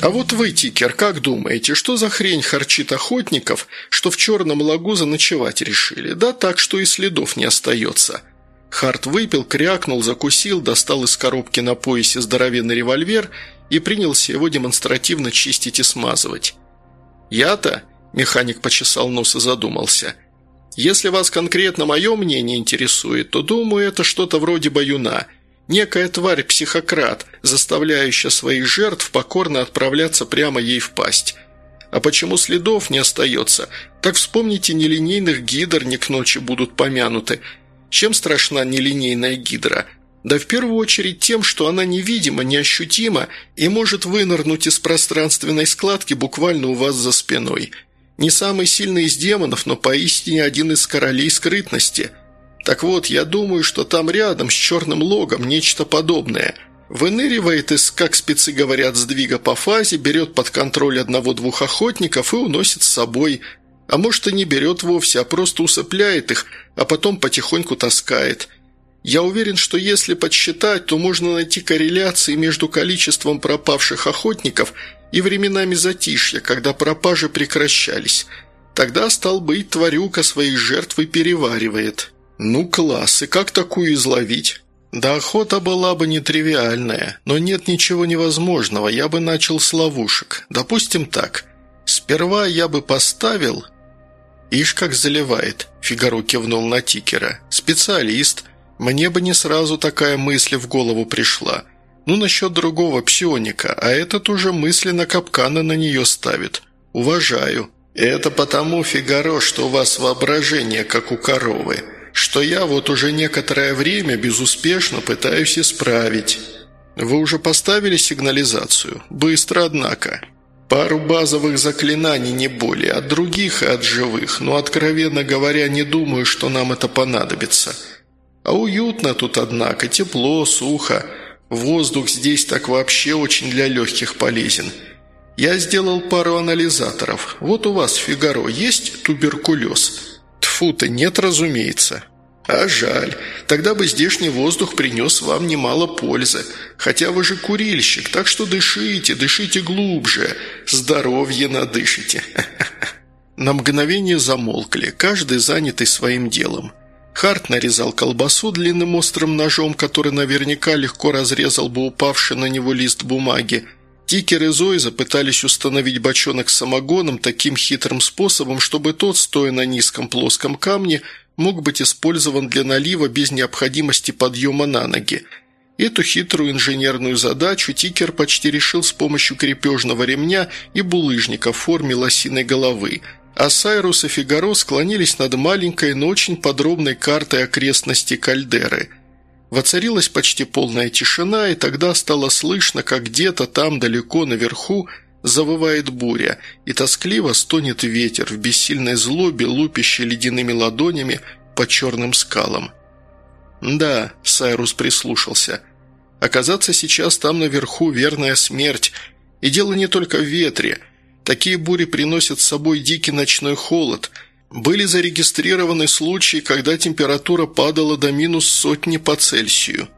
«А вот вы, Тикер, как думаете, что за хрень харчит охотников, что в черном лагу заночевать решили? Да так, что и следов не остается». Харт выпил, крякнул, закусил, достал из коробки на поясе здоровенный револьвер и принялся его демонстративно чистить и смазывать. «Я-то?» – механик почесал нос и задумался. «Если вас конкретно мое мнение интересует, то, думаю, это что-то вроде баюна. Некая тварь-психократ, заставляющая своих жертв покорно отправляться прямо ей в пасть». А почему следов не остается? Так вспомните, нелинейных гидр не к ночи будут помянуты. Чем страшна нелинейная гидра? Да в первую очередь тем, что она невидима, неощутима и может вынырнуть из пространственной складки буквально у вас за спиной. Не самый сильный из демонов, но поистине один из королей скрытности. Так вот, я думаю, что там рядом с черным логом нечто подобное. Выныривает из, как спецы говорят, сдвига по фазе, берет под контроль одного-двух охотников и уносит с собой – а может и не берет вовсе, а просто усыпляет их, а потом потихоньку таскает. Я уверен, что если подсчитать, то можно найти корреляции между количеством пропавших охотников и временами затишья, когда пропажи прекращались. Тогда, стал быть, тварюка своих жертв и переваривает. Ну класс, и как такую изловить? Да охота была бы нетривиальная, но нет ничего невозможного, я бы начал с ловушек. Допустим так. Сперва я бы поставил «Ишь, как заливает», – Фигаро кивнул на Тикера. «Специалист. Мне бы не сразу такая мысль в голову пришла. Ну, насчет другого псионика, а этот уже мысленно капканы на нее ставит. Уважаю». «Это потому, Фигаро, что у вас воображение, как у коровы, что я вот уже некоторое время безуспешно пытаюсь исправить». «Вы уже поставили сигнализацию? Быстро, однако». Пару базовых заклинаний, не более, от других и от живых, но, откровенно говоря, не думаю, что нам это понадобится. А уютно тут, однако, тепло, сухо. Воздух здесь так вообще очень для легких полезен. Я сделал пару анализаторов. Вот у вас, Фигаро, есть туберкулез? Тфу-то нет, разумеется. А жаль. Тогда бы здешний воздух принес вам немало пользы. Хотя вы же курильщик, так что дышите, дышите глубже. Здоровье надышите. На мгновение замолкли, каждый занятый своим делом. Харт нарезал колбасу длинным острым ножом, который наверняка легко разрезал бы упавший на него лист бумаги. Тикер и Зоиза пытались установить бочонок с самогоном таким хитрым способом, чтобы тот, стоя на низком плоском камне, мог быть использован для налива без необходимости подъема на ноги. Эту хитрую инженерную задачу Тикер почти решил с помощью крепежного ремня и булыжника в форме лосиной головы, а Сайрус и Фигаро склонились над маленькой, но очень подробной картой окрестностей кальдеры. Воцарилась почти полная тишина, и тогда стало слышно, как где-то там далеко наверху Завывает буря, и тоскливо стонет ветер в бессильной злобе, лупящей ледяными ладонями по черным скалам. «Да», — Сайрус прислушался, — «оказаться сейчас там наверху — верная смерть. И дело не только в ветре. Такие бури приносят с собой дикий ночной холод. Были зарегистрированы случаи, когда температура падала до минус сотни по Цельсию.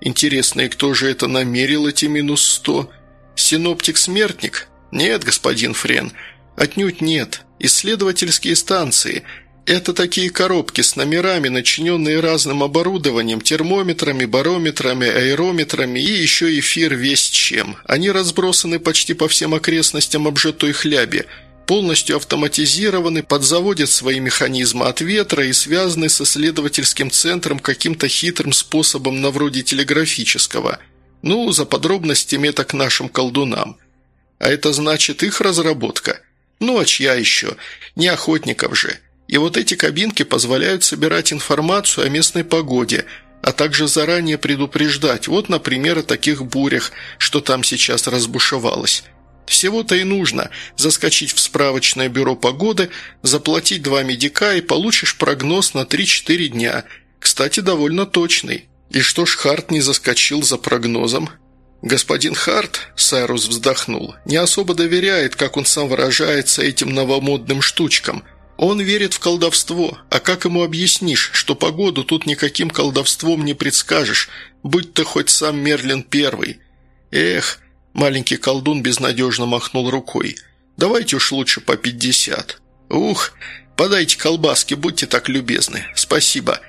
Интересно, и кто же это намерил эти минус сто?» «Синоптик-смертник? Нет, господин Френ, отнюдь нет. Исследовательские станции. Это такие коробки с номерами, начиненные разным оборудованием, термометрами, барометрами, аэрометрами и еще эфир весь чем. Они разбросаны почти по всем окрестностям обжитой хляби» полностью автоматизированы, подзаводят свои механизмы от ветра и связаны с исследовательским центром каким-то хитрым способом на вроде телеграфического – ну, за подробностями это к нашим колдунам. А это значит их разработка. Ну, а чья еще? Не охотников же. И вот эти кабинки позволяют собирать информацию о местной погоде, а также заранее предупреждать, вот, например, о таких бурях, что там сейчас разбушевалось. Всего-то и нужно заскочить в справочное бюро погоды, заплатить два медика и получишь прогноз на 3-4 дня. Кстати, довольно точный. «И что ж Харт не заскочил за прогнозом?» «Господин Харт», — Сайрус вздохнул, — «не особо доверяет, как он сам выражается, этим новомодным штучкам. Он верит в колдовство, а как ему объяснишь, что погоду тут никаким колдовством не предскажешь, будь то хоть сам Мерлин Первый? Эх, Маленький колдун безнадежно махнул рукой. «Давайте уж лучше по пятьдесят». «Ух, подайте колбаски, будьте так любезны. Спасибо.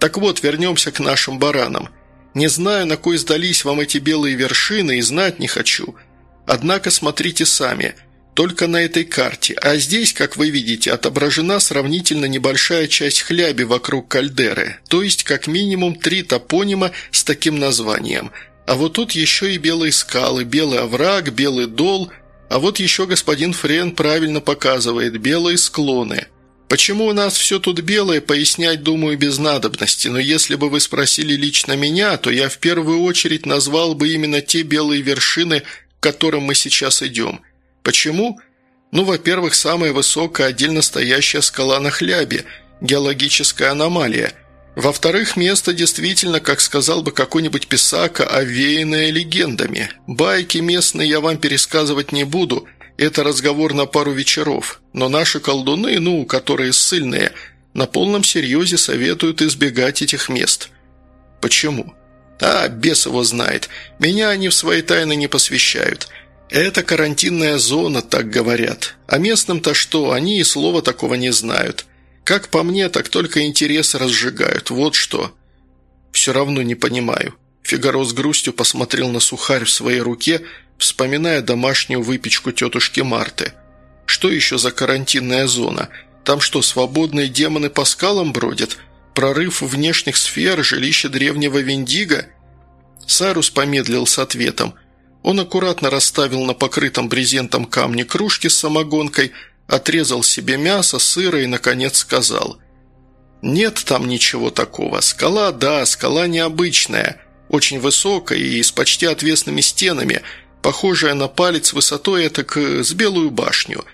Так вот, вернемся к нашим баранам. Не знаю, на кой сдались вам эти белые вершины, и знать не хочу. Однако смотрите сами. Только на этой карте. А здесь, как вы видите, отображена сравнительно небольшая часть хляби вокруг кальдеры, то есть как минимум три топонима с таким названием. А вот тут еще и белые скалы, белый овраг, белый дол, а вот еще господин Френ правильно показывает белые склоны. Почему у нас все тут белое, пояснять, думаю, без надобности, но если бы вы спросили лично меня, то я в первую очередь назвал бы именно те белые вершины, к которым мы сейчас идем – Почему? Ну, во-первых, самая высокая отдельно стоящая скала на хлябе, геологическая аномалия. Во-вторых, место действительно, как сказал бы какой-нибудь писака, овеянное легендами. Байки местные я вам пересказывать не буду, это разговор на пару вечеров. Но наши колдуны, ну, которые ссыльные, на полном серьезе советуют избегать этих мест. Почему? А, бес его знает. Меня они в свои тайны не посвящают. «Это карантинная зона, так говорят. А местным-то что, они и слова такого не знают. Как по мне, так только интерес разжигают, вот что». «Все равно не понимаю». Фигаро с грустью посмотрел на сухарь в своей руке, вспоминая домашнюю выпечку тетушки Марты. «Что еще за карантинная зона? Там что, свободные демоны по скалам бродят? Прорыв внешних сфер, жилище древнего Виндиго?» Сайрус помедлил с ответом – он аккуратно расставил на покрытом брезентом камне кружки с самогонкой, отрезал себе мясо, сыра и, наконец, сказал «Нет там ничего такого. Скала, да, скала необычная, очень высокая и с почти отвесными стенами, похожая на палец высотой этак с белую башню.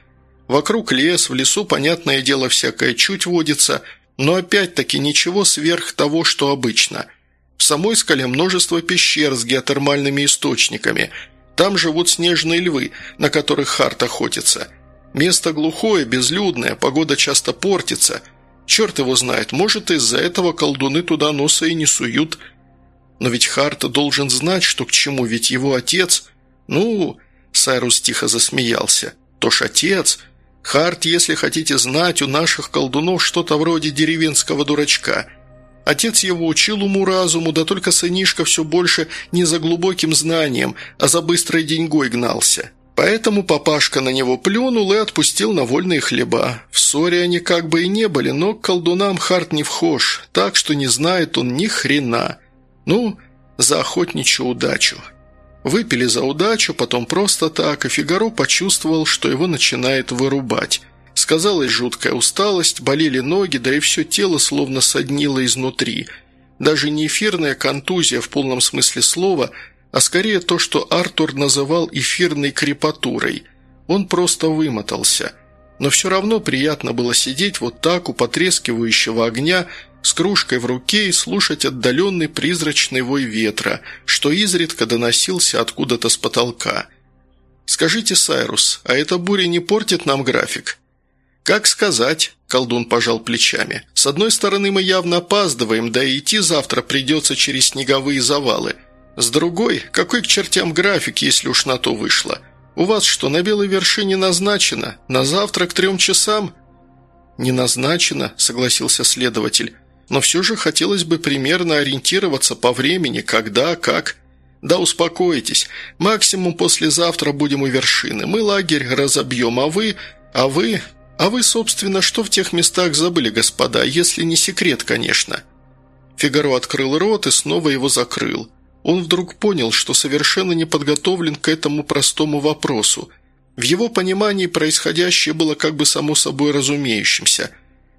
Вокруг лес, в лесу, понятное дело, всякое чуть водится, но опять-таки ничего сверх того, что обычно – в самой скале множество пещер с геотермальными источниками. Там живут снежные львы, на которых Харт охотится. Место глухое, безлюдное, погода часто портится. Черт его знает, может, из-за этого колдуны туда носа и не суют. Но ведь Харт должен знать, что к чему, ведь его отец... Ну, Сайрус тихо засмеялся. То ж отец... Харт, если хотите знать, у наших колдунов что-то вроде деревенского дурачка – Отец его учил уму-разуму, да только сынишка все больше не за глубоким знанием, а за быстрой деньгой гнался. Поэтому папашка на него плюнул и отпустил на вольные хлеба. В ссоре они как бы и не были, но к колдунам Харт не вхож, так что не знает он ни хрена. Ну, за охотничью удачу. Выпили за удачу, потом просто так, и Фигаро почувствовал, что его начинает вырубать. Сказалась жуткая усталость, болели ноги, да и все тело словно соднило изнутри. Даже не эфирная контузия в полном смысле слова, а скорее то, что Артур называл эфирной крепатурой. Он просто вымотался. Но все равно приятно было сидеть вот так у потрескивающего огня с кружкой в руке и слушать отдаленный призрачный вой ветра, что изредка доносился откуда-то с потолка. «Скажите, Сайрус, а эта буря не портит нам график?» «Как сказать?» – колдун пожал плечами. «С одной стороны, мы явно опаздываем, да и идти завтра придется через снеговые завалы. С другой, какой к чертям график, если уж на то вышло? У вас что, на белой вершине назначено? На завтра к трем часам?» «Не назначено», – согласился следователь. «Но все же хотелось бы примерно ориентироваться по времени, когда, как...» «Да успокойтесь. Максимум послезавтра будем у вершины. Мы лагерь разобьем, а вы... А вы... «А вы, собственно, что в тех местах забыли, господа, если не секрет, конечно?» Фигаро открыл рот и снова его закрыл. Он вдруг понял, что совершенно не подготовлен к этому простому вопросу. В его понимании происходящее было как бы само собой разумеющимся.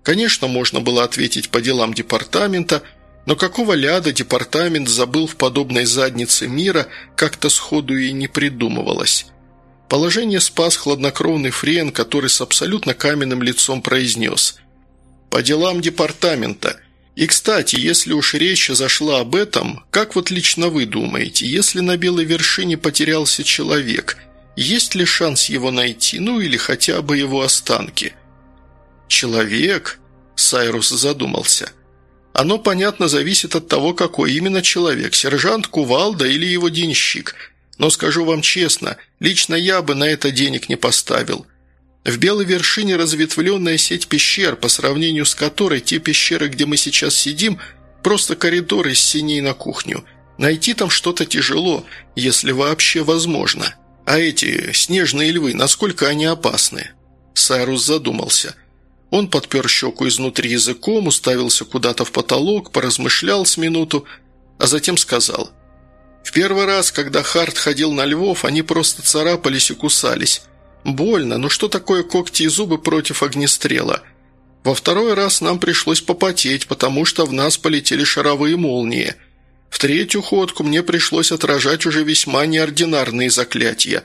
Конечно, можно было ответить по делам департамента, но какого ляда департамент забыл в подобной заднице мира, как-то сходу и не придумывалось. Положение спас хладнокровный Френ, который с абсолютно каменным лицом произнес «По делам департамента». И, кстати, если уж речь зашла об этом, как вот лично вы думаете, если на белой вершине потерялся человек, есть ли шанс его найти, ну или хотя бы его останки? «Человек?» – Сайрус задумался. «Оно, понятно, зависит от того, какой именно человек, сержант Кувалда или его денщик – Но скажу вам честно, лично я бы на это денег не поставил. В белой вершине разветвленная сеть пещер, по сравнению с которой те пещеры, где мы сейчас сидим, просто коридор из синей на кухню. Найти там что-то тяжело, если вообще возможно. А эти снежные львы, насколько они опасны?» Сайрус задумался. Он подпер щеку изнутри языком, уставился куда-то в потолок, поразмышлял с минуту, а затем сказал. «В первый раз, когда Харт ходил на львов, они просто царапались и кусались. Больно, но что такое когти и зубы против огнестрела? Во второй раз нам пришлось попотеть, потому что в нас полетели шаровые молнии. В третью ходку мне пришлось отражать уже весьма неординарные заклятия.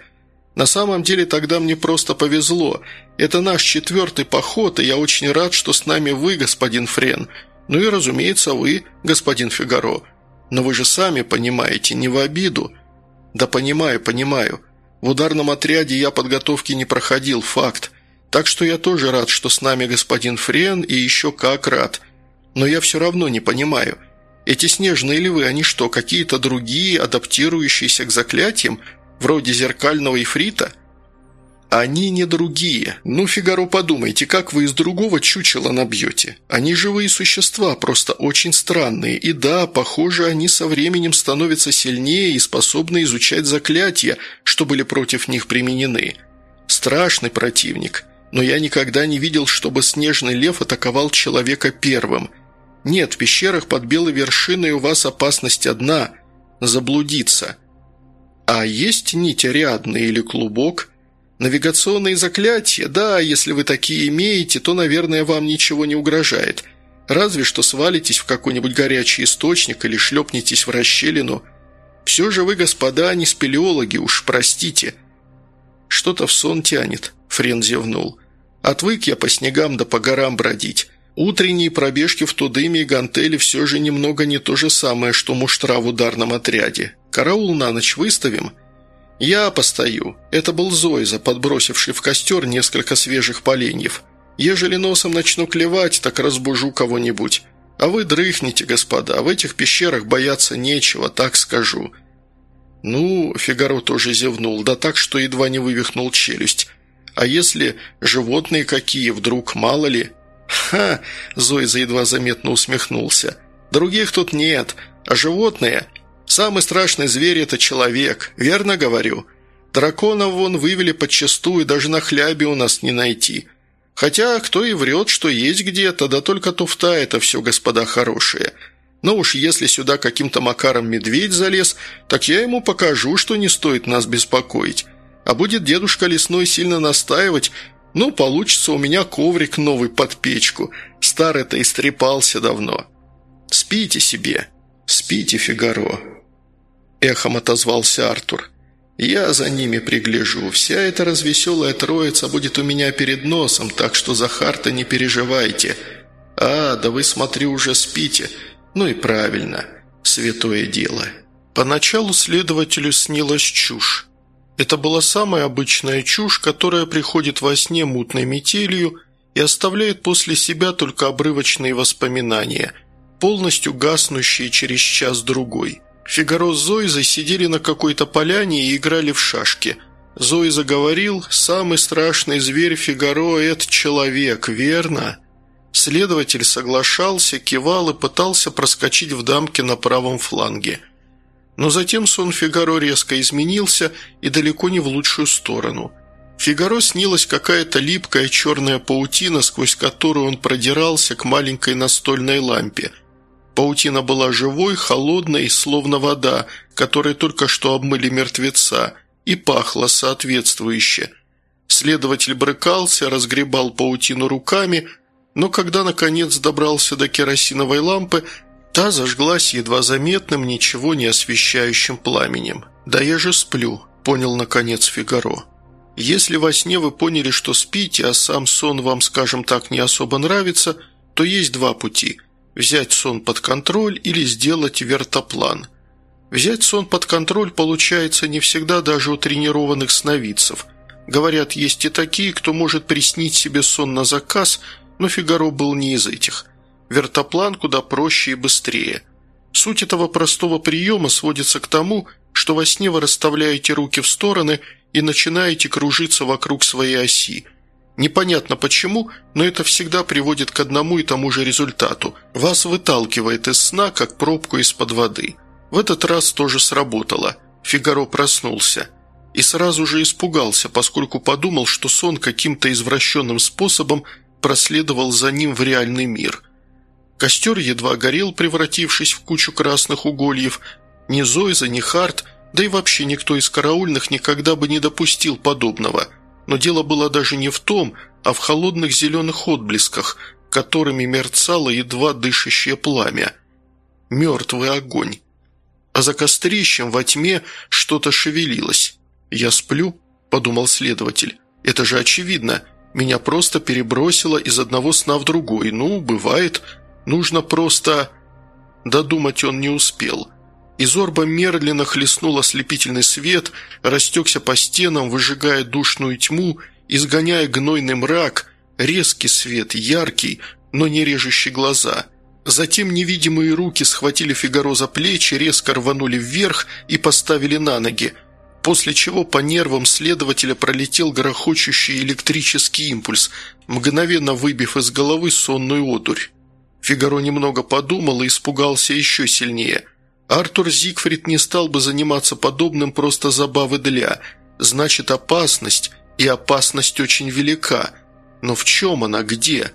На самом деле тогда мне просто повезло. Это наш четвертый поход, и я очень рад, что с нами вы, господин Френ. Ну и, разумеется, вы, господин Фигаро. Но вы же сами понимаете, не в обиду». «Да понимаю, понимаю. В ударном отряде я подготовки не проходил, факт. Так что я тоже рад, что с нами господин Френ, и еще как рад. Но я все равно не понимаю. Эти снежные львы, они что, какие-то другие, адаптирующиеся к заклятиям, вроде зеркального ифрита?» «Они не другие. Ну, Фигаро, подумайте, как вы из другого чучела набьете? Они живые существа, просто очень странные. И да, похоже, они со временем становятся сильнее и способны изучать заклятия, что были против них применены. Страшный противник. Но я никогда не видел, чтобы снежный лев атаковал человека первым. Нет, в пещерах под белой вершиной у вас опасность одна – заблудиться. А есть нить Ариадны или клубок – Навигационные заклятия, да, если вы такие имеете, то, наверное, вам ничего не угрожает. Разве что свалитесь в какой-нибудь горячий источник или шлепнетесь в расщелину. Все же вы, господа, не спелеологи, уж простите». «Что-то в сон тянет», — Френ зевнул. «Отвык я по снегам да по горам бродить. Утренние пробежки в Тудыме и Гантеле все же немного не то же самое, что муштра в ударном отряде. Караул на ночь выставим?» «Я постою. Это был Зойза, подбросивший в костер несколько свежих поленьев. Ежели носом начну клевать, так разбужу кого-нибудь. А вы дрыхните, господа, в этих пещерах бояться нечего, так скажу». Ну, Фигаро тоже зевнул, да так, что едва не вывихнул челюсть. «А если животные какие, вдруг, мало ли?» «Ха!» – Зойза едва заметно усмехнулся. «Других тут нет, а животные...» Самый страшный зверь – это человек, верно говорю? Драконов вон вывели подчастую, даже на хлябе у нас не найти. Хотя кто и врет, что есть где-то, да только туфта это все, господа хорошие. Но уж если сюда каким-то макаром медведь залез, так я ему покажу, что не стоит нас беспокоить. А будет дедушка лесной сильно настаивать, ну, получится у меня коврик новый под печку. Старый-то истрепался давно. Спите себе. Спите, Фигаро. – эхом отозвался Артур. «Я за ними пригляжу. Вся эта развеселая троица будет у меня перед носом, так что за Харта не переживайте. А, да вы, смотрю, уже спите. Ну и правильно. Святое дело». Поначалу следователю снилась чушь. Это была самая обычная чушь, которая приходит во сне мутной метелью и оставляет после себя только обрывочные воспоминания, полностью гаснущие через час-другой. Фигаро с Зоизой сидели на какой-то поляне и играли в шашки. Зои заговорил, «Самый страшный зверь Фигаро – это человек, верно?» Следователь соглашался, кивал и пытался проскочить в дамке на правом фланге. Но затем сон Фигаро резко изменился и далеко не в лучшую сторону. Фигаро снилась какая-то липкая черная паутина, сквозь которую он продирался к маленькой настольной лампе – Паутина была живой, холодной, словно вода, которой только что обмыли мертвеца, и пахла соответствующе. Следователь брыкался, разгребал паутину руками, но когда, наконец, добрался до керосиновой лампы, та зажглась едва заметным, ничего не освещающим пламенем. «Да я же сплю», – понял, наконец, Фигаро. «Если во сне вы поняли, что спите, а сам сон вам, скажем так, не особо нравится, то есть два пути – взять сон под контроль или сделать вертоплан. Взять сон под контроль получается не всегда даже у тренированных сновидцев. Говорят, есть и такие, кто может приснить себе сон на заказ, но Фигаро был не из этих. Вертоплан куда проще и быстрее. Суть этого простого приема сводится к тому, что во сне вы расставляете руки в стороны и начинаете кружиться вокруг своей оси. Непонятно почему, но это всегда приводит к одному и тому же результату. Вас выталкивает из сна, как пробку из-под воды. В этот раз тоже сработало. Фигаро проснулся. И сразу же испугался, поскольку подумал, что сон каким-то извращенным способом проследовал за ним в реальный мир. Костер едва горел, превратившись в кучу красных угольев. Ни Зойза, ни Харт, да и вообще никто из караульных никогда бы не допустил подобного. Но дело было даже не в том, а в холодных зеленых отблесках, которыми мерцало едва дышащее пламя. Мертвый огонь. А за кострищем во тьме что-то шевелилось. «Я сплю?» – подумал следователь. «Это же очевидно. Меня просто перебросило из одного сна в другой. Ну, бывает. Нужно просто...» Додумать он не успел. Из орба медленно хлестнул ослепительный свет, растекся по стенам, выжигая душную тьму, изгоняя гнойный мрак, резкий свет, яркий, но не режущий глаза. Затем невидимые руки схватили Фигаро за плечи, резко рванули вверх и поставили на ноги – после чего по нервам следователя пролетел грохочущий электрический импульс, мгновенно выбив из головы сонную одурь. Фигаро немного подумал и испугался еще сильнее. Артур Зигфрид не стал бы заниматься подобным просто забавы для. Значит, опасность, и опасность очень велика. Но в чем она, где?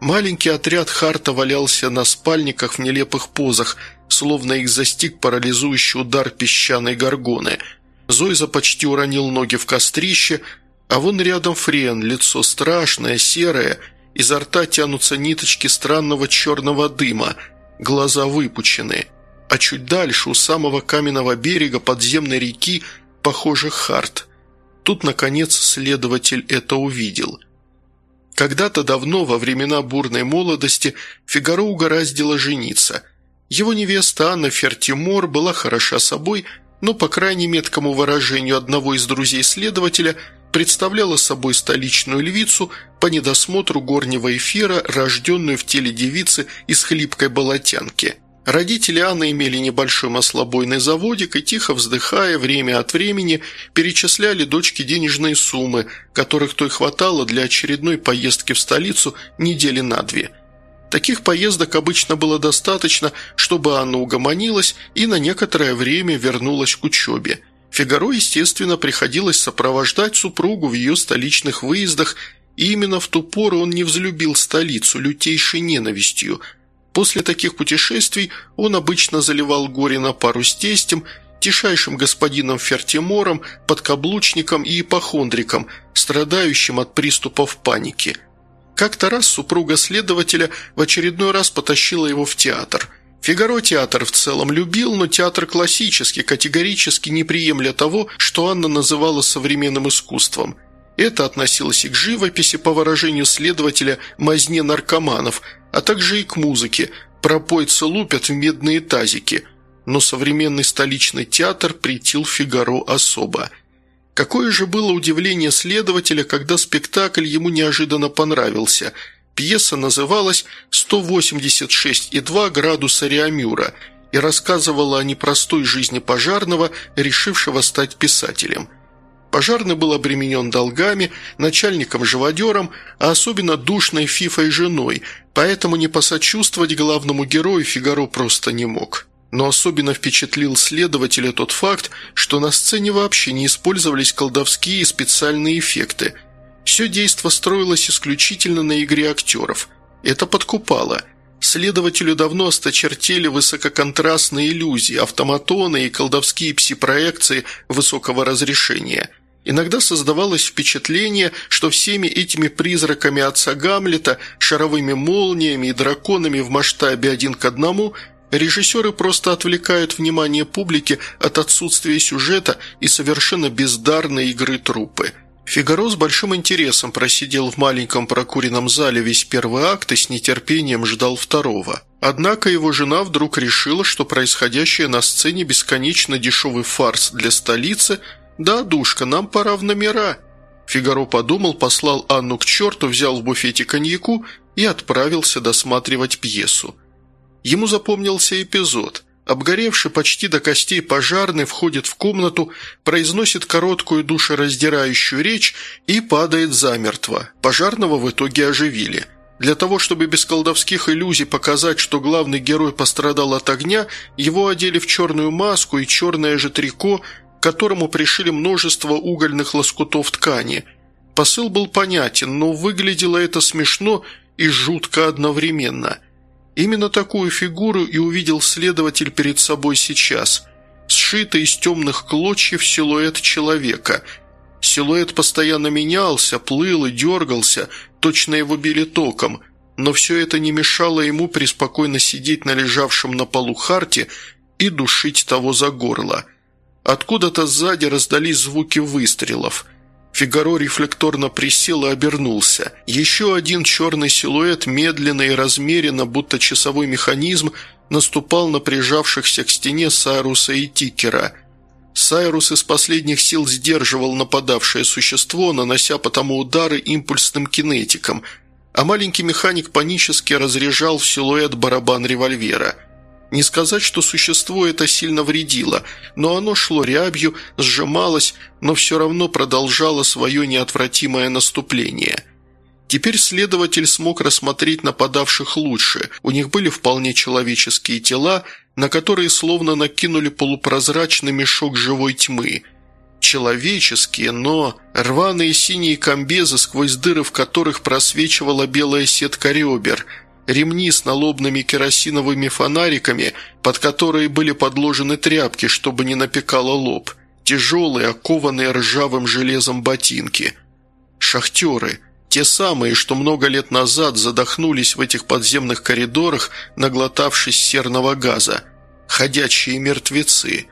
Маленький отряд Харта валялся на спальниках в нелепых позах, словно их застиг парализующий удар песчаной горгоны – Зойза почти уронил ноги в кострище, а вон рядом Френ, лицо страшное, серое, изо рта тянутся ниточки странного черного дыма, глаза выпучены. А чуть дальше, у самого каменного берега подземной реки, похоже, Харт. Тут, наконец, следователь это увидел. Когда-то давно, во времена бурной молодости, Фигаро угораздило жениться. Его невеста Анна Фертимор была хороша собой – но, по крайне меткому выражению одного из друзей следователя, представляла собой столичную львицу по недосмотру горнего эфира, рожденную в теле девицы из хлипкой болотянки. Родители Анны имели небольшой маслобойный заводик и, тихо вздыхая, время от времени перечисляли дочке денежные суммы, которых той хватало для очередной поездки в столицу недели на две – Таких поездок обычно было достаточно, чтобы Анна угомонилась и на некоторое время вернулась к учебе. Фигаро, естественно, приходилось сопровождать супругу в ее столичных выездах, и именно в ту пору он не взлюбил столицу лютейшей ненавистью. После таких путешествий он обычно заливал горе на пару с тестем, тишайшим господином Фертимором, подкаблучником и ипохондриком, страдающим от приступов паники – как-то раз супруга следователя в очередной раз потащила его в театр. Фигаро театр в целом любил, но театр классический, категорически не приемля того, что Анна называла современным искусством. Это относилось и к живописи, по выражению следователя, мазне наркоманов, а также и к музыке, пропойцы лупят в медные тазики. Но современный столичный театр притил Фигаро особо – Какое же было удивление следователя, когда спектакль ему неожиданно понравился. Пьеса называлась «186,2 градуса Реамюра» и рассказывала о непростой жизни пожарного, решившего стать писателем. Пожарный был обременен долгами, начальником-живодером, а особенно душной фифой женой, поэтому не посочувствовать главному герою Фигаро просто не мог но особенно впечатлил следователя тот факт, что на сцене вообще не использовались колдовские и специальные эффекты. Все действо строилось исключительно на игре актеров. Это подкупало. Следователю давно осточертели высококонтрастные иллюзии, автоматоны и колдовские пси-проекции высокого разрешения – Иногда создавалось впечатление, что всеми этими призраками отца Гамлета, шаровыми молниями и драконами в масштабе один к одному Режиссеры просто отвлекают внимание публики от отсутствия сюжета и совершенно бездарной игры труппы. Фигаро с большим интересом просидел в маленьком прокуренном зале весь первый акт и с нетерпением ждал второго. Однако его жена вдруг решила, что происходящее на сцене бесконечно дешевый фарс для столицы «Да, душка, нам пора в номера». Фигаро подумал, послал Анну к черту, взял в буфете коньяку и отправился досматривать пьесу. Ему запомнился эпизод. Обгоревший почти до костей пожарный входит в комнату, произносит короткую душераздирающую речь и падает замертво. Пожарного в итоге оживили. Для того, чтобы без колдовских иллюзий показать, что главный герой пострадал от огня, его одели в черную маску и черное же трико, которому пришили множество угольных лоскутов ткани. Посыл был понятен, но выглядело это смешно и жутко одновременно. Именно такую фигуру и увидел следователь перед собой сейчас. Сшитый из темных клочьев силуэт человека. Силуэт постоянно менялся, плыл и дергался, точно его били током, но все это не мешало ему преспокойно сидеть на лежавшем на полу харте и душить того за горло. Откуда-то сзади раздались звуки выстрелов – Фигаро рефлекторно присел и обернулся. Еще один черный силуэт медленно и размеренно, будто часовой механизм, наступал на прижавшихся к стене Сайруса и Тикера. Сайрус из последних сил сдерживал нападавшее существо, нанося потому удары импульсным кинетиком, а маленький механик панически разряжал в силуэт барабан револьвера – не сказать, что существо это сильно вредило, но оно шло рябью, сжималось, но все равно продолжало свое неотвратимое наступление. Теперь следователь смог рассмотреть нападавших лучше. У них были вполне человеческие тела, на которые словно накинули полупрозрачный мешок живой тьмы. Человеческие, но рваные синие комбезы, сквозь дыры в которых просвечивала белая сетка ребер – ремни с налобными керосиновыми фонариками, под которые были подложены тряпки, чтобы не напекало лоб, тяжелые, окованные ржавым железом ботинки. Шахтеры, те самые, что много лет назад задохнулись в этих подземных коридорах, наглотавшись серного газа. Ходячие мертвецы.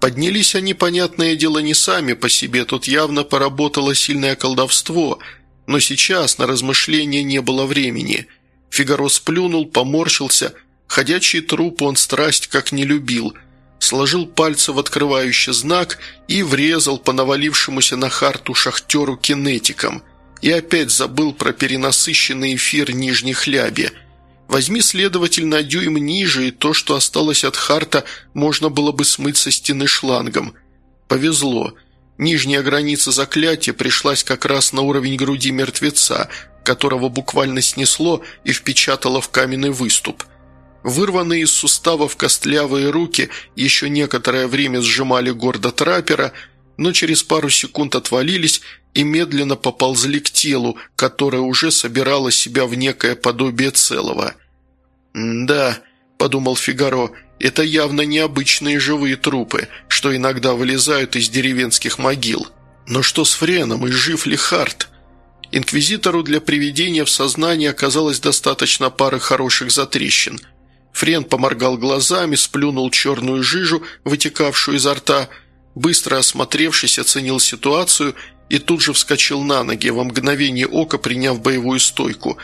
Поднялись они, понятное дело, не сами по себе, тут явно поработало сильное колдовство, но сейчас на размышления не было времени – Фигаро сплюнул, поморщился. Ходячий труп он страсть как не любил. Сложил пальцы в открывающий знак и врезал по навалившемуся на харту шахтеру кинетиком. И опять забыл про перенасыщенный эфир нижней хляби. Возьми, следователь, на дюйм ниже, и то, что осталось от харта, можно было бы смыть со стены шлангом. Повезло. Нижняя граница заклятия пришлась как раз на уровень груди мертвеца – которого буквально снесло и впечатало в каменный выступ. Вырванные из суставов костлявые руки еще некоторое время сжимали гордо трапера, но через пару секунд отвалились и медленно поползли к телу, которое уже собирало себя в некое подобие целого. «Да», – подумал Фигаро, – «это явно необычные живые трупы, что иногда вылезают из деревенских могил. Но что с Френом и жив ли Харт?» Инквизитору для приведения в сознание оказалось достаточно пары хороших затрещин. Френ поморгал глазами, сплюнул черную жижу, вытекавшую изо рта, быстро осмотревшись, оценил ситуацию и тут же вскочил на ноги, во мгновение ока приняв боевую стойку.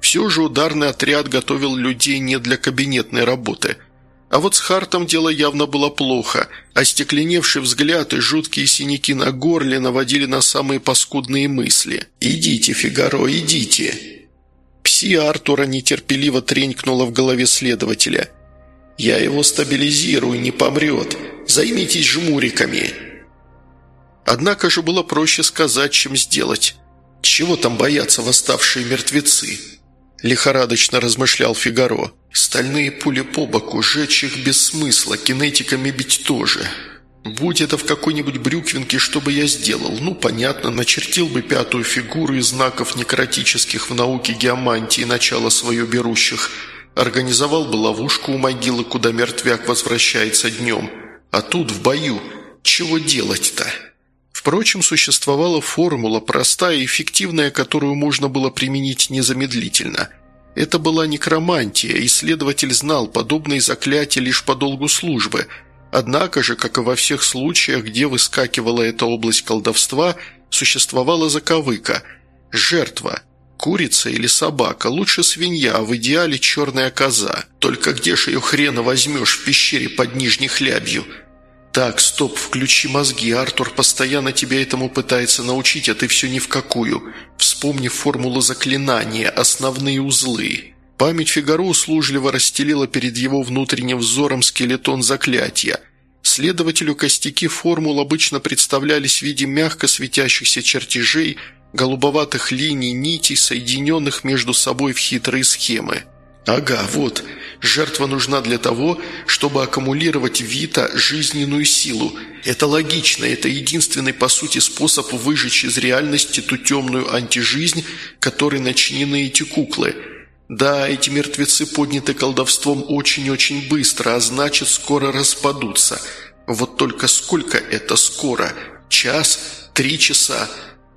Все же ударный отряд готовил людей не для кабинетной работы – а вот с Хартом дело явно было плохо. Остекленевший взгляд и жуткие синяки на горле наводили на самые паскудные мысли. «Идите, Фигаро, идите!» Пси Артура нетерпеливо тренькнула в голове следователя. «Я его стабилизирую, не помрет. Займитесь жмуриками!» Однако же было проще сказать, чем сделать. Чего там боятся восставшие мертвецы? Лихорадочно размышлял Фигаро. Стальные пули по боку, жечь их без смысла, кинетиками бить тоже. Будь это в какой-нибудь брюквинке, что бы я сделал? Ну, понятно, начертил бы пятую фигуру из знаков некротических в науке геомантии начала свое берущих. Организовал бы ловушку у могилы, куда мертвяк возвращается днем. А тут, в бою, чего делать-то? Впрочем, существовала формула, простая и эффективная, которую можно было применить незамедлительно – это была некромантия, исследователь знал подобные заклятия лишь по долгу службы. Однако же, как и во всех случаях, где выскакивала эта область колдовства, существовала заковыка – жертва – Курица или собака, лучше свинья, а в идеале черная коза. Только где же ее хрена возьмешь в пещере под нижней хлябью? «Так, стоп, включи мозги, Артур постоянно тебя этому пытается научить, а ты все ни в какую. Вспомни формулу заклинания, основные узлы. Память Фигаро услужливо расстелила перед его внутренним взором скелетон заклятия. Следователю костяки формул обычно представлялись в виде мягко светящихся чертежей, голубоватых линий, нитей, соединенных между собой в хитрые схемы. «Ага, вот. Жертва нужна для того, чтобы аккумулировать Вита жизненную силу. Это логично, это единственный, по сути, способ выжечь из реальности ту темную антижизнь, которой начинены эти куклы». Да, эти мертвецы подняты колдовством очень-очень быстро, а значит, скоро распадутся. Вот только сколько это скоро? Час? Три часа?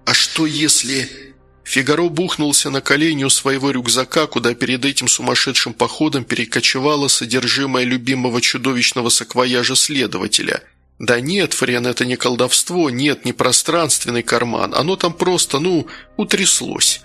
А что если... Фигаро бухнулся на колени у своего рюкзака, куда перед этим сумасшедшим походом перекочевало содержимое любимого чудовищного саквояжа следователя. Да нет, Френ, это не колдовство, нет, не пространственный карман, оно там просто, ну, утряслось.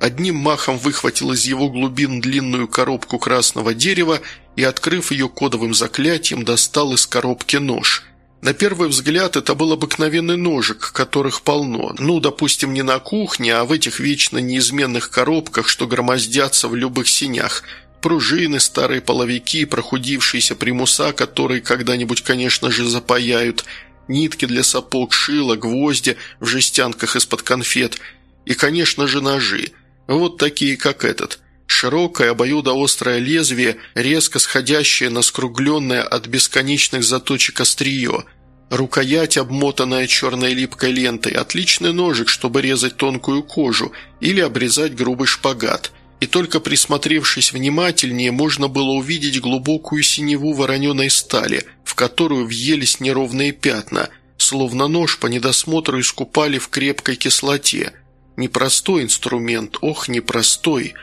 Одним махом выхватил из его глубин длинную коробку красного дерева и, открыв ее кодовым заклятием, достал из коробки нож. На первый взгляд это был обыкновенный ножик, которых полно. Ну, допустим, не на кухне, а в этих вечно неизменных коробках, что громоздятся в любых синях. Пружины, старые половики, прохудившиеся примуса, которые когда-нибудь, конечно же, запаяют, нитки для сапог, шило, гвозди в жестянках из-под конфет и, конечно же, ножи – вот такие, как этот. Широкое обоюдоострое лезвие, резко сходящее на скругленное от бесконечных заточек острие. Рукоять, обмотанная черной липкой лентой. Отличный ножик, чтобы резать тонкую кожу или обрезать грубый шпагат. И только присмотревшись внимательнее, можно было увидеть глубокую синеву вороненой стали, в которую въелись неровные пятна, словно нож по недосмотру искупали в крепкой кислоте – Непростой инструмент, ох, непростой.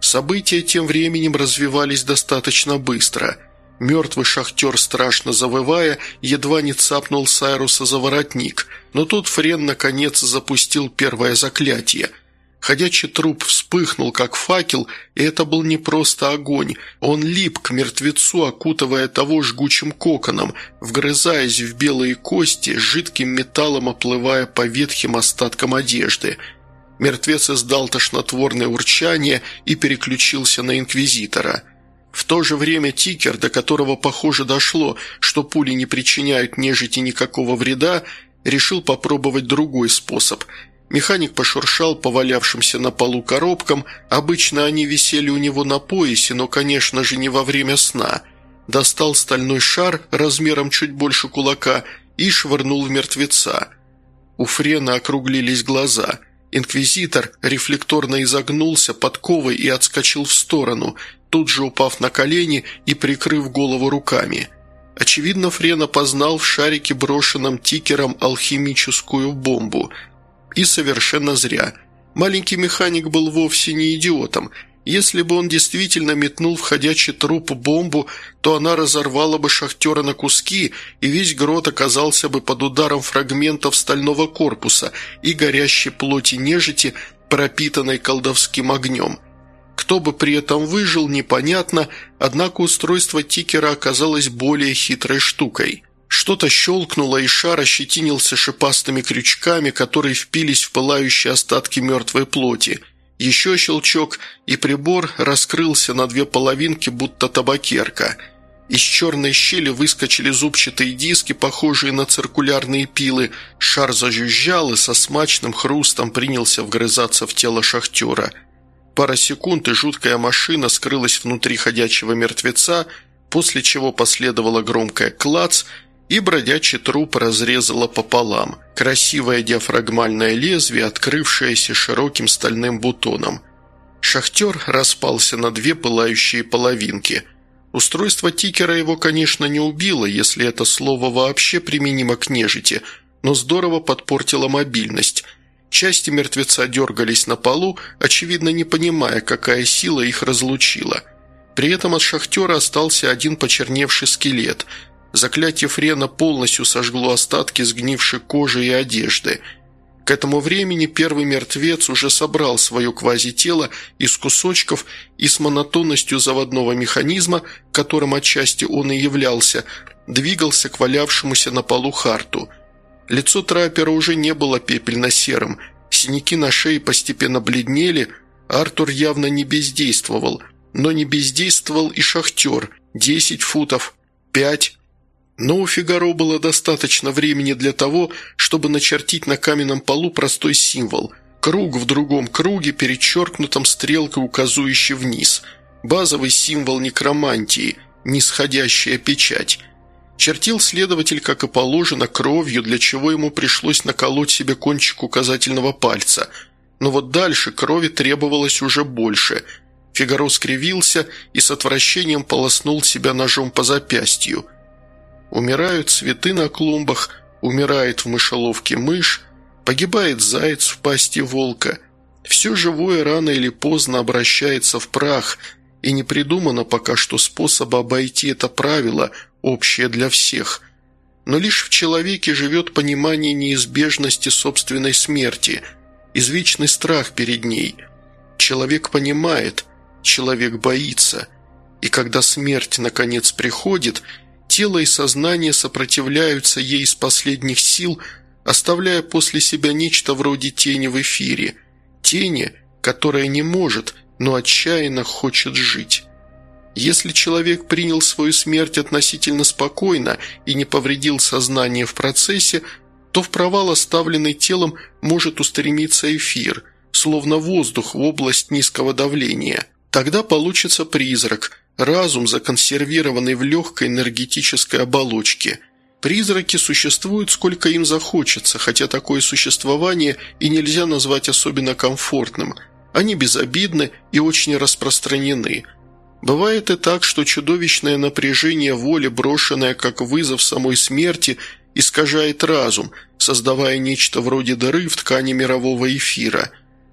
События тем временем развивались достаточно быстро. Мертвый шахтер, страшно завывая, едва не цапнул Сайруса за воротник, но тут Френ наконец запустил первое заклятие. Ходячий труп вспыхнул, как факел, и это был не просто огонь. Он лип к мертвецу, окутывая того жгучим коконом, вгрызаясь в белые кости, жидким металлом оплывая по ветхим остаткам одежды – Мертвец издал тошнотворное урчание и переключился на инквизитора. В то же время Тикер, до которого, похоже, дошло, что пули не причиняют нежити никакого вреда, решил попробовать другой способ. Механик пошуршал по валявшимся на полу коробкам, обычно они висели у него на поясе, но, конечно же, не во время сна. Достал стальной шар размером чуть больше кулака и швырнул в мертвеца. У Френа округлились глаза – Инквизитор рефлекторно изогнулся подковой и отскочил в сторону, тут же упав на колени и прикрыв голову руками. Очевидно, Френ опознал в шарике, брошенном тикером, алхимическую бомбу. И совершенно зря. Маленький механик был вовсе не идиотом – если бы он действительно метнул в ходячий труп бомбу, то она разорвала бы шахтера на куски, и весь грот оказался бы под ударом фрагментов стального корпуса и горящей плоти нежити, пропитанной колдовским огнем. Кто бы при этом выжил, непонятно, однако устройство тикера оказалось более хитрой штукой. Что-то щелкнуло, и шар ощетинился шипастыми крючками, которые впились в пылающие остатки мертвой плоти – еще щелчок, и прибор раскрылся на две половинки, будто табакерка. Из черной щели выскочили зубчатые диски, похожие на циркулярные пилы. Шар зажужжал и со смачным хрустом принялся вгрызаться в тело шахтера. Пара секунд, и жуткая машина скрылась внутри ходячего мертвеца, после чего последовала громкая клац – и бродячий труп разрезало пополам. Красивое диафрагмальное лезвие, открывшееся широким стальным бутоном. Шахтер распался на две пылающие половинки. Устройство тикера его, конечно, не убило, если это слово вообще применимо к нежити, но здорово подпортило мобильность. Части мертвеца дергались на полу, очевидно не понимая, какая сила их разлучила. При этом от шахтера остался один почерневший скелет – Заклятие Френа полностью сожгло остатки сгнившей кожи и одежды. К этому времени первый мертвец уже собрал свое квазитело из кусочков и с монотонностью заводного механизма, которым отчасти он и являлся, двигался к валявшемуся на полу Харту. Лицо траппера уже не было пепельно-серым, синяки на шее постепенно бледнели, Артур явно не бездействовал – но не бездействовал и шахтер. Десять футов, пять. Но у Фигаро было достаточно времени для того, чтобы начертить на каменном полу простой символ – круг в другом круге, перечеркнутом стрелкой, указывающей вниз. Базовый символ некромантии – нисходящая печать. Чертил следователь, как и положено, кровью, для чего ему пришлось наколоть себе кончик указательного пальца. Но вот дальше крови требовалось уже больше. Фигаро скривился и с отвращением полоснул себя ножом по запястью. Умирают цветы на клумбах, умирает в мышеловке мышь, погибает заяц в пасти волка. Все живое рано или поздно обращается в прах, и не придумано пока что способа обойти это правило, общее для всех. Но лишь в человеке живет понимание неизбежности собственной смерти, извечный страх перед ней. Человек понимает, человек боится. И когда смерть наконец приходит, тело и сознание сопротивляются ей из последних сил, оставляя после себя нечто вроде тени в эфире. Тени, которая не может – но отчаянно хочет жить. Если человек принял свою смерть относительно спокойно и не повредил сознание в процессе, то в провал, оставленный телом, может устремиться эфир, словно воздух в область низкого давления. Тогда получится призрак, разум, законсервированный в легкой энергетической оболочке. Призраки существуют сколько им захочется, хотя такое существование и нельзя назвать особенно комфортным – они безобидны и очень распространены. Бывает и так, что чудовищное напряжение воли, брошенное как вызов самой смерти, искажает разум, создавая нечто вроде дыры в ткани мирового эфира.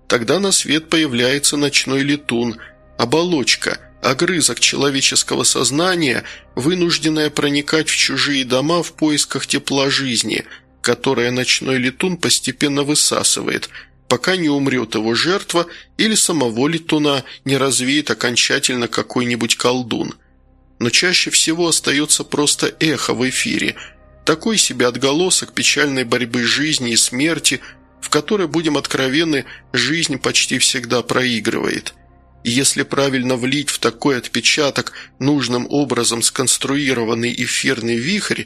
Тогда на свет появляется ночной летун, оболочка, огрызок человеческого сознания, вынужденная проникать в чужие дома в поисках тепла жизни, которое ночной летун постепенно высасывает – пока не умрет его жертва или самого летуна не развеет окончательно какой-нибудь колдун. Но чаще всего остается просто эхо в эфире, такой себе отголосок печальной борьбы жизни и смерти, в которой, будем откровенны, жизнь почти всегда проигрывает. И если правильно влить в такой отпечаток нужным образом сконструированный эфирный вихрь,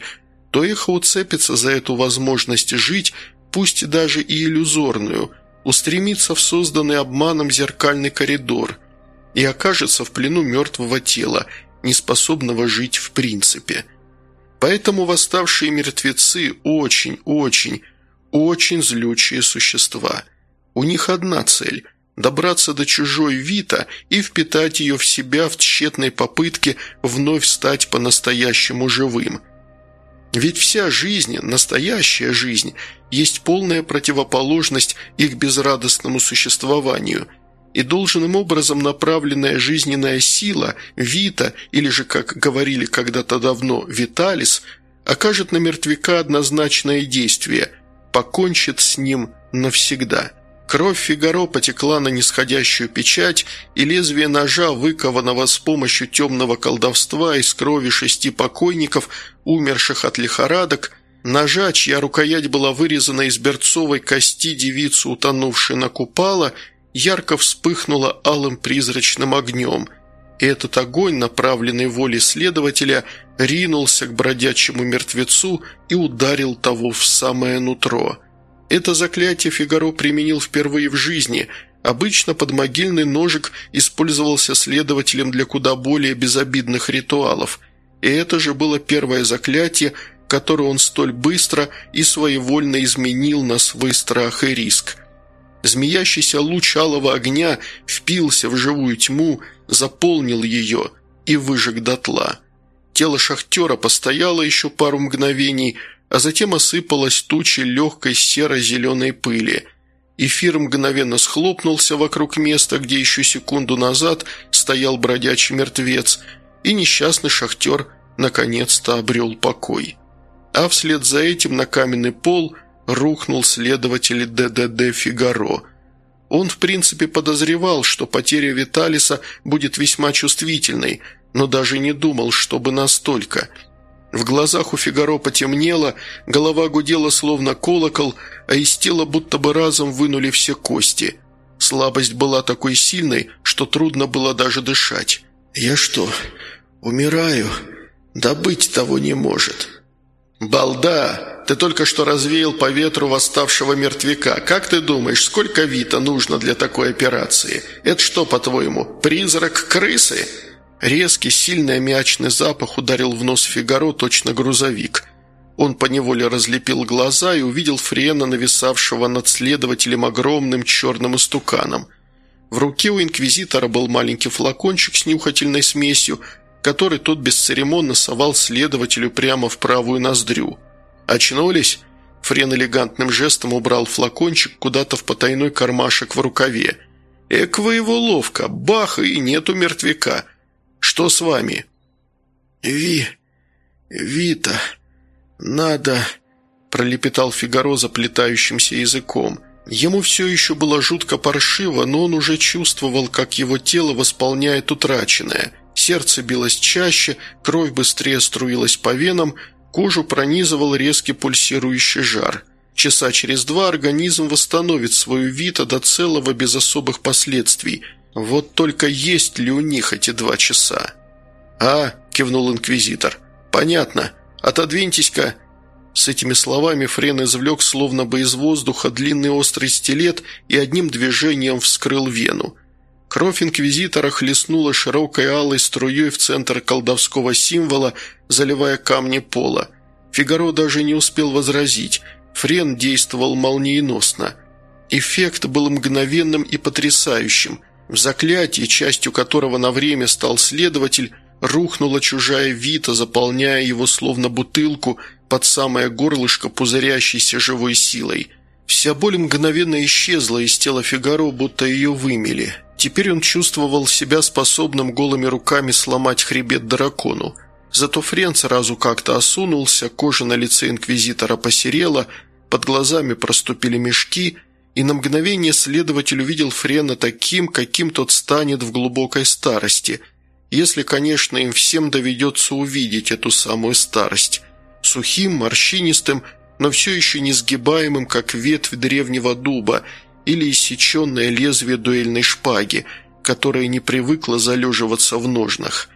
то эхо уцепится за эту возможность жить, пусть даже и иллюзорную – устремится в созданный обманом зеркальный коридор и окажется в плену мертвого тела, неспособного жить в принципе. Поэтому восставшие мертвецы очень, очень, очень злючие существа. У них одна цель – добраться до чужой Вита и впитать ее в себя в тщетной попытке вновь стать по-настоящему живым – ведь вся жизнь, настоящая жизнь, есть полная противоположность их безрадостному существованию, и должным образом направленная жизненная сила, Вита, или же, как говорили когда-то давно, Виталис, окажет на мертвяка однозначное действие, покончит с ним навсегда. Кровь Фигаро потекла на нисходящую печать, и лезвие ножа, выкованного с помощью темного колдовства из крови шести покойников, умерших от лихорадок, ножа, чья рукоять была вырезана из берцовой кости девицы, утонувшей на купала, ярко вспыхнула алым призрачным огнем. И этот огонь, направленный волей следователя, ринулся к бродячему мертвецу и ударил того в самое нутро – это заклятие Фигаро применил впервые в жизни. Обычно подмогильный ножик использовался следователем для куда более безобидных ритуалов. И это же было первое заклятие, которое он столь быстро и своевольно изменил на свой страх и риск. Змеящийся луч алого огня впился в живую тьму, заполнил ее и выжег дотла. Тело шахтера постояло еще пару мгновений – а затем осыпалась туча легкой серо-зеленой пыли. Эфир мгновенно схлопнулся вокруг места, где еще секунду назад стоял бродячий мертвец, и несчастный шахтер наконец-то обрел покой. А вслед за этим на каменный пол рухнул следователь ДДД «Фигаро». Он, в принципе, подозревал, что потеря Виталиса будет весьма чувствительной, но даже не думал, чтобы настолько – в глазах у Фигаро потемнело, голова гудела словно колокол, а из тела будто бы разом вынули все кости. Слабость была такой сильной, что трудно было даже дышать. «Я что, умираю? Да быть того не может». «Балда! Ты только что развеял по ветру восставшего мертвяка. Как ты думаешь, сколько вита нужно для такой операции? Это что, по-твоему, призрак крысы?» Резкий, сильный аммиачный запах ударил в нос Фигаро точно грузовик. Он поневоле разлепил глаза и увидел Френа, нависавшего над следователем огромным черным истуканом. В руке у инквизитора был маленький флакончик с нюхательной смесью, который тот бесцеремонно совал следователю прямо в правую ноздрю. «Очнулись?» Френ элегантным жестом убрал флакончик куда-то в потайной кармашек в рукаве. «Эк вы его ловко! Бах, и нету мертвяка!» Что с вами?» «Ви... Вита... Надо...» – пролепетал Фигаро заплетающимся языком. Ему все еще было жутко паршиво, но он уже чувствовал, как его тело восполняет утраченное. Сердце билось чаще, кровь быстрее струилась по венам, кожу пронизывал резкий пульсирующий жар. Часа через два организм восстановит свою вита до целого без особых последствий – вот только есть ли у них эти два часа? «А», – кивнул инквизитор, – «понятно. Отодвиньтесь-ка». С этими словами Френ извлек словно бы из воздуха длинный острый стилет и одним движением вскрыл вену. Кровь инквизитора хлестнула широкой алой струей в центр колдовского символа, заливая камни пола. Фигаро даже не успел возразить. Френ действовал молниеносно. Эффект был мгновенным и потрясающим. В заклятии, частью которого на время стал следователь, рухнула чужая вита, заполняя его словно бутылку под самое горлышко пузырящейся живой силой. Вся боль мгновенно исчезла из тела Фигаро, будто ее вымели. Теперь он чувствовал себя способным голыми руками сломать хребет дракону. Зато Френ сразу как-то осунулся, кожа на лице инквизитора посерела, под глазами проступили мешки – и на мгновение следователь увидел Френа таким, каким тот станет в глубокой старости, если, конечно, им всем доведется увидеть эту самую старость. Сухим, морщинистым, но все еще несгибаемым, как ветвь древнего дуба или иссеченное лезвие дуэльной шпаги, которая не привыкла залеживаться в ножнах.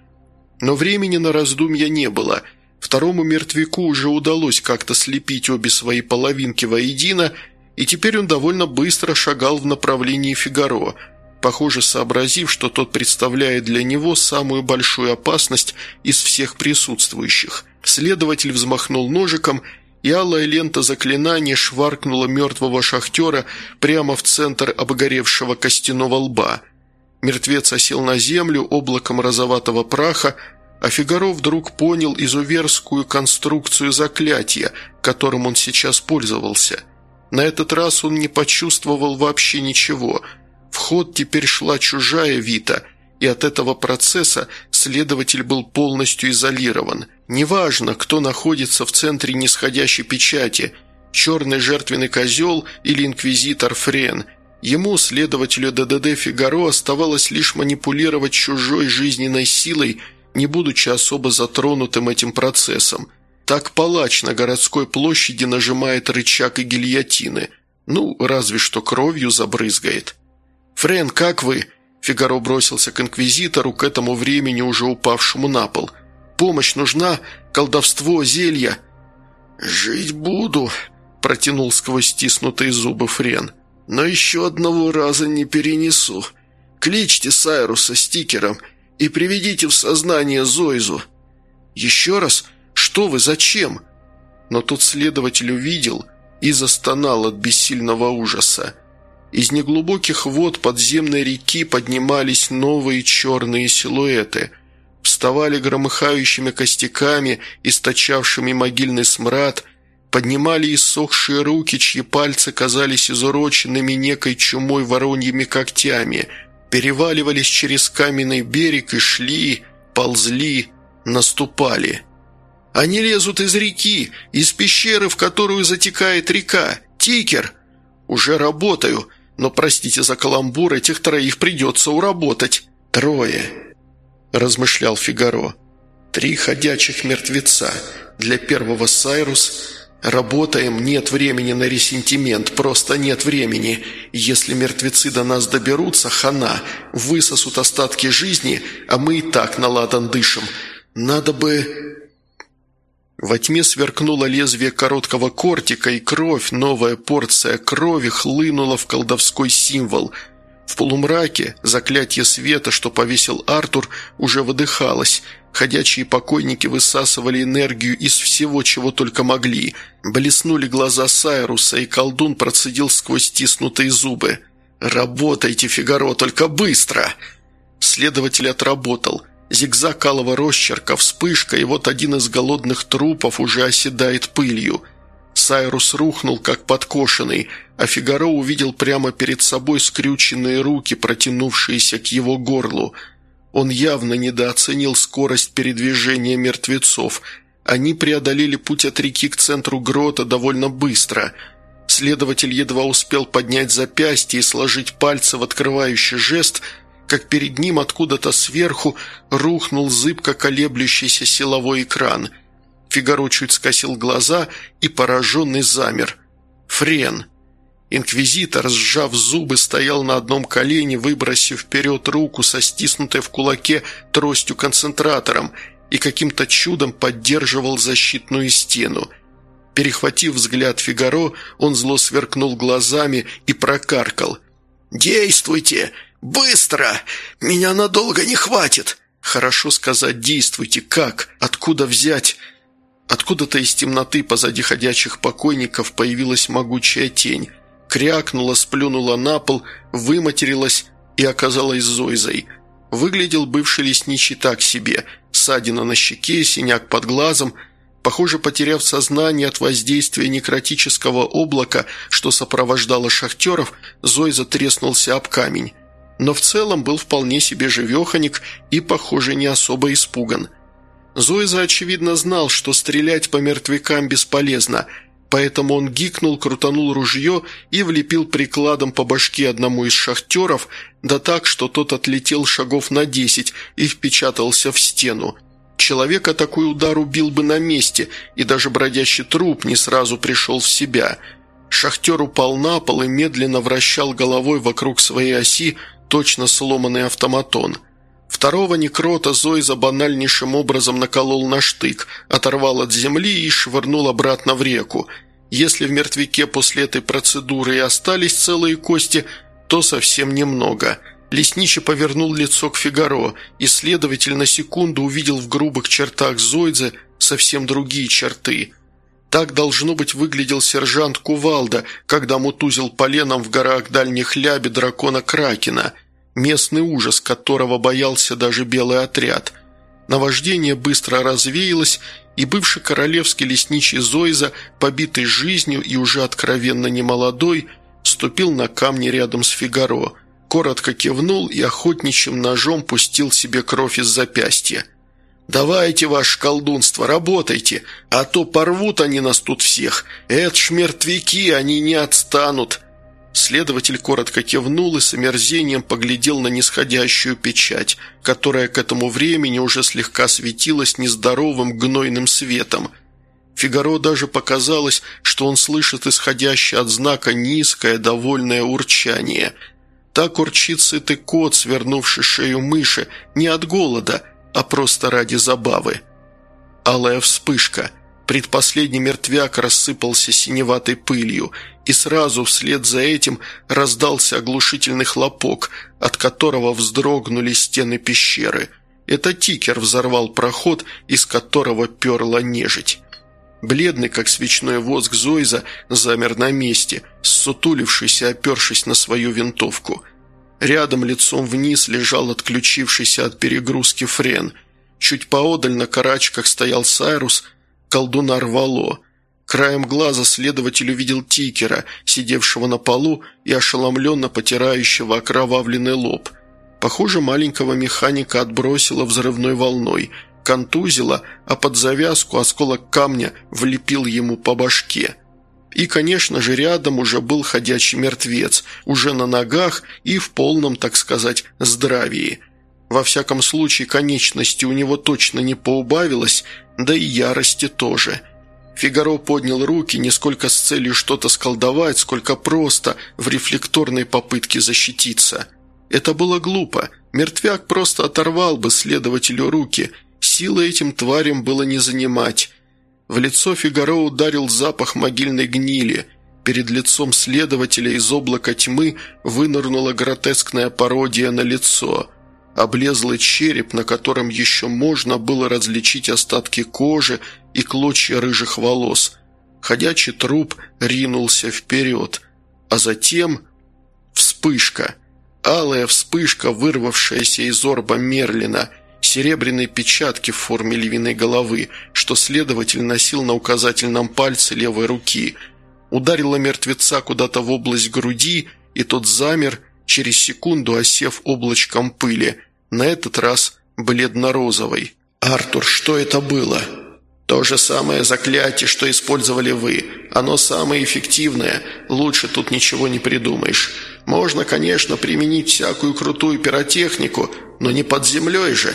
Но времени на раздумья не было. Второму мертвяку уже удалось как-то слепить обе свои половинки воедино – и теперь он довольно быстро шагал в направлении Фигаро, похоже, сообразив, что тот представляет для него самую большую опасность из всех присутствующих. Следователь взмахнул ножиком, и алая лента заклинания шваркнула мертвого шахтера прямо в центр обгоревшего костяного лба. Мертвец осел на землю облаком розоватого праха, а Фигаро вдруг понял изуверскую конструкцию заклятия, которым он сейчас пользовался – на этот раз он не почувствовал вообще ничего. В ход теперь шла чужая Вита, и от этого процесса следователь был полностью изолирован. Неважно, кто находится в центре нисходящей печати – черный жертвенный козел или инквизитор Френ – Ему, следователю ДДД Фигаро, оставалось лишь манипулировать чужой жизненной силой, не будучи особо затронутым этим процессом – так палач на городской площади нажимает рычаг и гильотины. Ну, разве что кровью забрызгает. «Френ, как вы?» Фигаро бросился к инквизитору, к этому времени уже упавшему на пол. «Помощь нужна? Колдовство, зелья?» «Жить буду», – протянул сквозь стиснутые зубы Френ. «Но еще одного раза не перенесу. Кличьте Сайруса стикером и приведите в сознание Зойзу». «Еще раз?» Что вы, зачем?» Но тут следователь увидел и застонал от бессильного ужаса. Из неглубоких вод подземной реки поднимались новые черные силуэты, вставали громыхающими костяками, источавшими могильный смрад, поднимали иссохшие руки, чьи пальцы казались изуроченными некой чумой вороньими когтями, переваливались через каменный берег и шли, ползли, наступали. Они лезут из реки, из пещеры, в которую затекает река. Тикер! Уже работаю, но, простите за каламбур, этих троих придется уработать. Трое, размышлял Фигаро. Три ходячих мертвеца. Для первого Сайрус, «Работаем, нет времени на ресентимент, просто нет времени. Если мертвецы до нас доберутся, хана, высосут остатки жизни, а мы и так на ладан дышим. Надо бы...» Во тьме сверкнуло лезвие короткого кортика, и кровь, новая порция крови, хлынула в колдовской символ. В полумраке заклятие света, что повесил Артур, уже выдыхалось – Ходячие покойники высасывали энергию из всего, чего только могли. Блеснули глаза Сайруса, и колдун процедил сквозь стиснутые зубы. «Работайте, Фигаро, только быстро!» Следователь отработал. Зигзаг алого росчерка, вспышка, и вот один из голодных трупов уже оседает пылью. Сайрус рухнул, как подкошенный, а Фигаро увидел прямо перед собой скрюченные руки, протянувшиеся к его горлу – он явно недооценил скорость передвижения мертвецов. Они преодолели путь от реки к центру грота довольно быстро. Следователь едва успел поднять запястье и сложить пальцы в открывающий жест, как перед ним откуда-то сверху рухнул зыбко колеблющийся силовой экран. Фигаро чуть скосил глаза и пораженный замер. «Френ!» Инквизитор, сжав зубы, стоял на одном колене, выбросив вперед руку со стиснутой в кулаке тростью-концентратором и каким-то чудом поддерживал защитную стену. Перехватив взгляд Фигаро, он зло сверкнул глазами и прокаркал. «Действуйте! Быстро! Меня надолго не хватит!» «Хорошо сказать «действуйте». Как? Откуда взять?» Откуда-то из темноты позади ходячих покойников появилась могучая тень крякнула, сплюнула на пол, выматерилась и оказалась Зойзой. Выглядел бывший лесничий так себе. Ссадина на щеке, синяк под глазом. Похоже, потеряв сознание от воздействия некротического облака, что сопровождало шахтеров, Зойза треснулся об камень. Но в целом был вполне себе живеханик и, похоже, не особо испуган. Зойза, очевидно, знал, что стрелять по мертвякам бесполезно – Поэтому он гикнул, крутанул ружье и влепил прикладом по башке одному из шахтеров, да так, что тот отлетел шагов на десять и впечатался в стену. Человека такой удар убил бы на месте, и даже бродящий труп не сразу пришел в себя. Шахтер упал на пол и медленно вращал головой вокруг своей оси точно сломанный автоматон – Второго некрота Зойза банальнейшим образом наколол на штык, оторвал от земли и швырнул обратно в реку. Если в мертвяке после этой процедуры и остались целые кости, то совсем немного. Лесничий повернул лицо к Фигаро, и следователь на секунду увидел в грубых чертах Зойза совсем другие черты. Так, должно быть, выглядел сержант Кувалда, когда мутузил поленом в горах дальних ляби дракона Кракена – местный ужас, которого боялся даже белый отряд. Наваждение быстро развеялось, и бывший королевский лесничий Зойза, побитый жизнью и уже откровенно немолодой, ступил на камни рядом с Фигаро, коротко кивнул и охотничьим ножом пустил себе кровь из запястья. «Давайте ваше колдунство, работайте, а то порвут они нас тут всех. Это ж мертвяки, они не отстанут», Следователь коротко кивнул и с омерзением поглядел на нисходящую печать, которая к этому времени уже слегка светилась нездоровым гнойным светом. Фигаро даже показалось, что он слышит исходящее от знака низкое, довольное урчание. Так урчит сытый кот, свернувший шею мыши, не от голода, а просто ради забавы. Алая вспышка – Предпоследний мертвяк рассыпался синеватой пылью, и сразу вслед за этим раздался оглушительный хлопок, от которого вздрогнули стены пещеры. Это тикер взорвал проход, из которого перла нежить. Бледный, как свечной воск Зойза, замер на месте, ссутулившись и опершись на свою винтовку. Рядом лицом вниз лежал отключившийся от перегрузки Френ. Чуть поодаль на карачках стоял Сайрус – колдуна рвало. Краем глаза следователь увидел Тикера, сидевшего на полу и ошеломленно потирающего окровавленный лоб. Похоже, маленького механика отбросило взрывной волной, контузило, а под завязку осколок камня влепил ему по башке. И, конечно же, рядом уже был ходячий мертвец, уже на ногах и в полном, так сказать, здравии – во всяком случае, конечности у него точно не поубавилось, да и ярости тоже. Фигаро поднял руки не сколько с целью что-то сколдовать, сколько просто в рефлекторной попытке защититься. Это было глупо. Мертвяк просто оторвал бы следователю руки. Силы этим тварям было не занимать. В лицо Фигаро ударил запах могильной гнили. Перед лицом следователя из облака тьмы вынырнула гротескная пародия на лицо. Облезлый череп, на котором еще можно было различить остатки кожи и клочья рыжих волос. Ходячий труп ринулся вперед. А затем вспышка. Алая вспышка, вырвавшаяся из орба Мерлина – серебряной печатки в форме львиной головы, что следователь носил на указательном пальце левой руки. Ударила мертвеца куда-то в область груди, и тот замер, через секунду осев облачком пыли, на этот раз бледно-розовой. «Артур, что это было?» «То же самое заклятие, что использовали вы. Оно самое эффективное. Лучше тут ничего не придумаешь. Можно, конечно, применить всякую крутую пиротехнику, но не под землей же.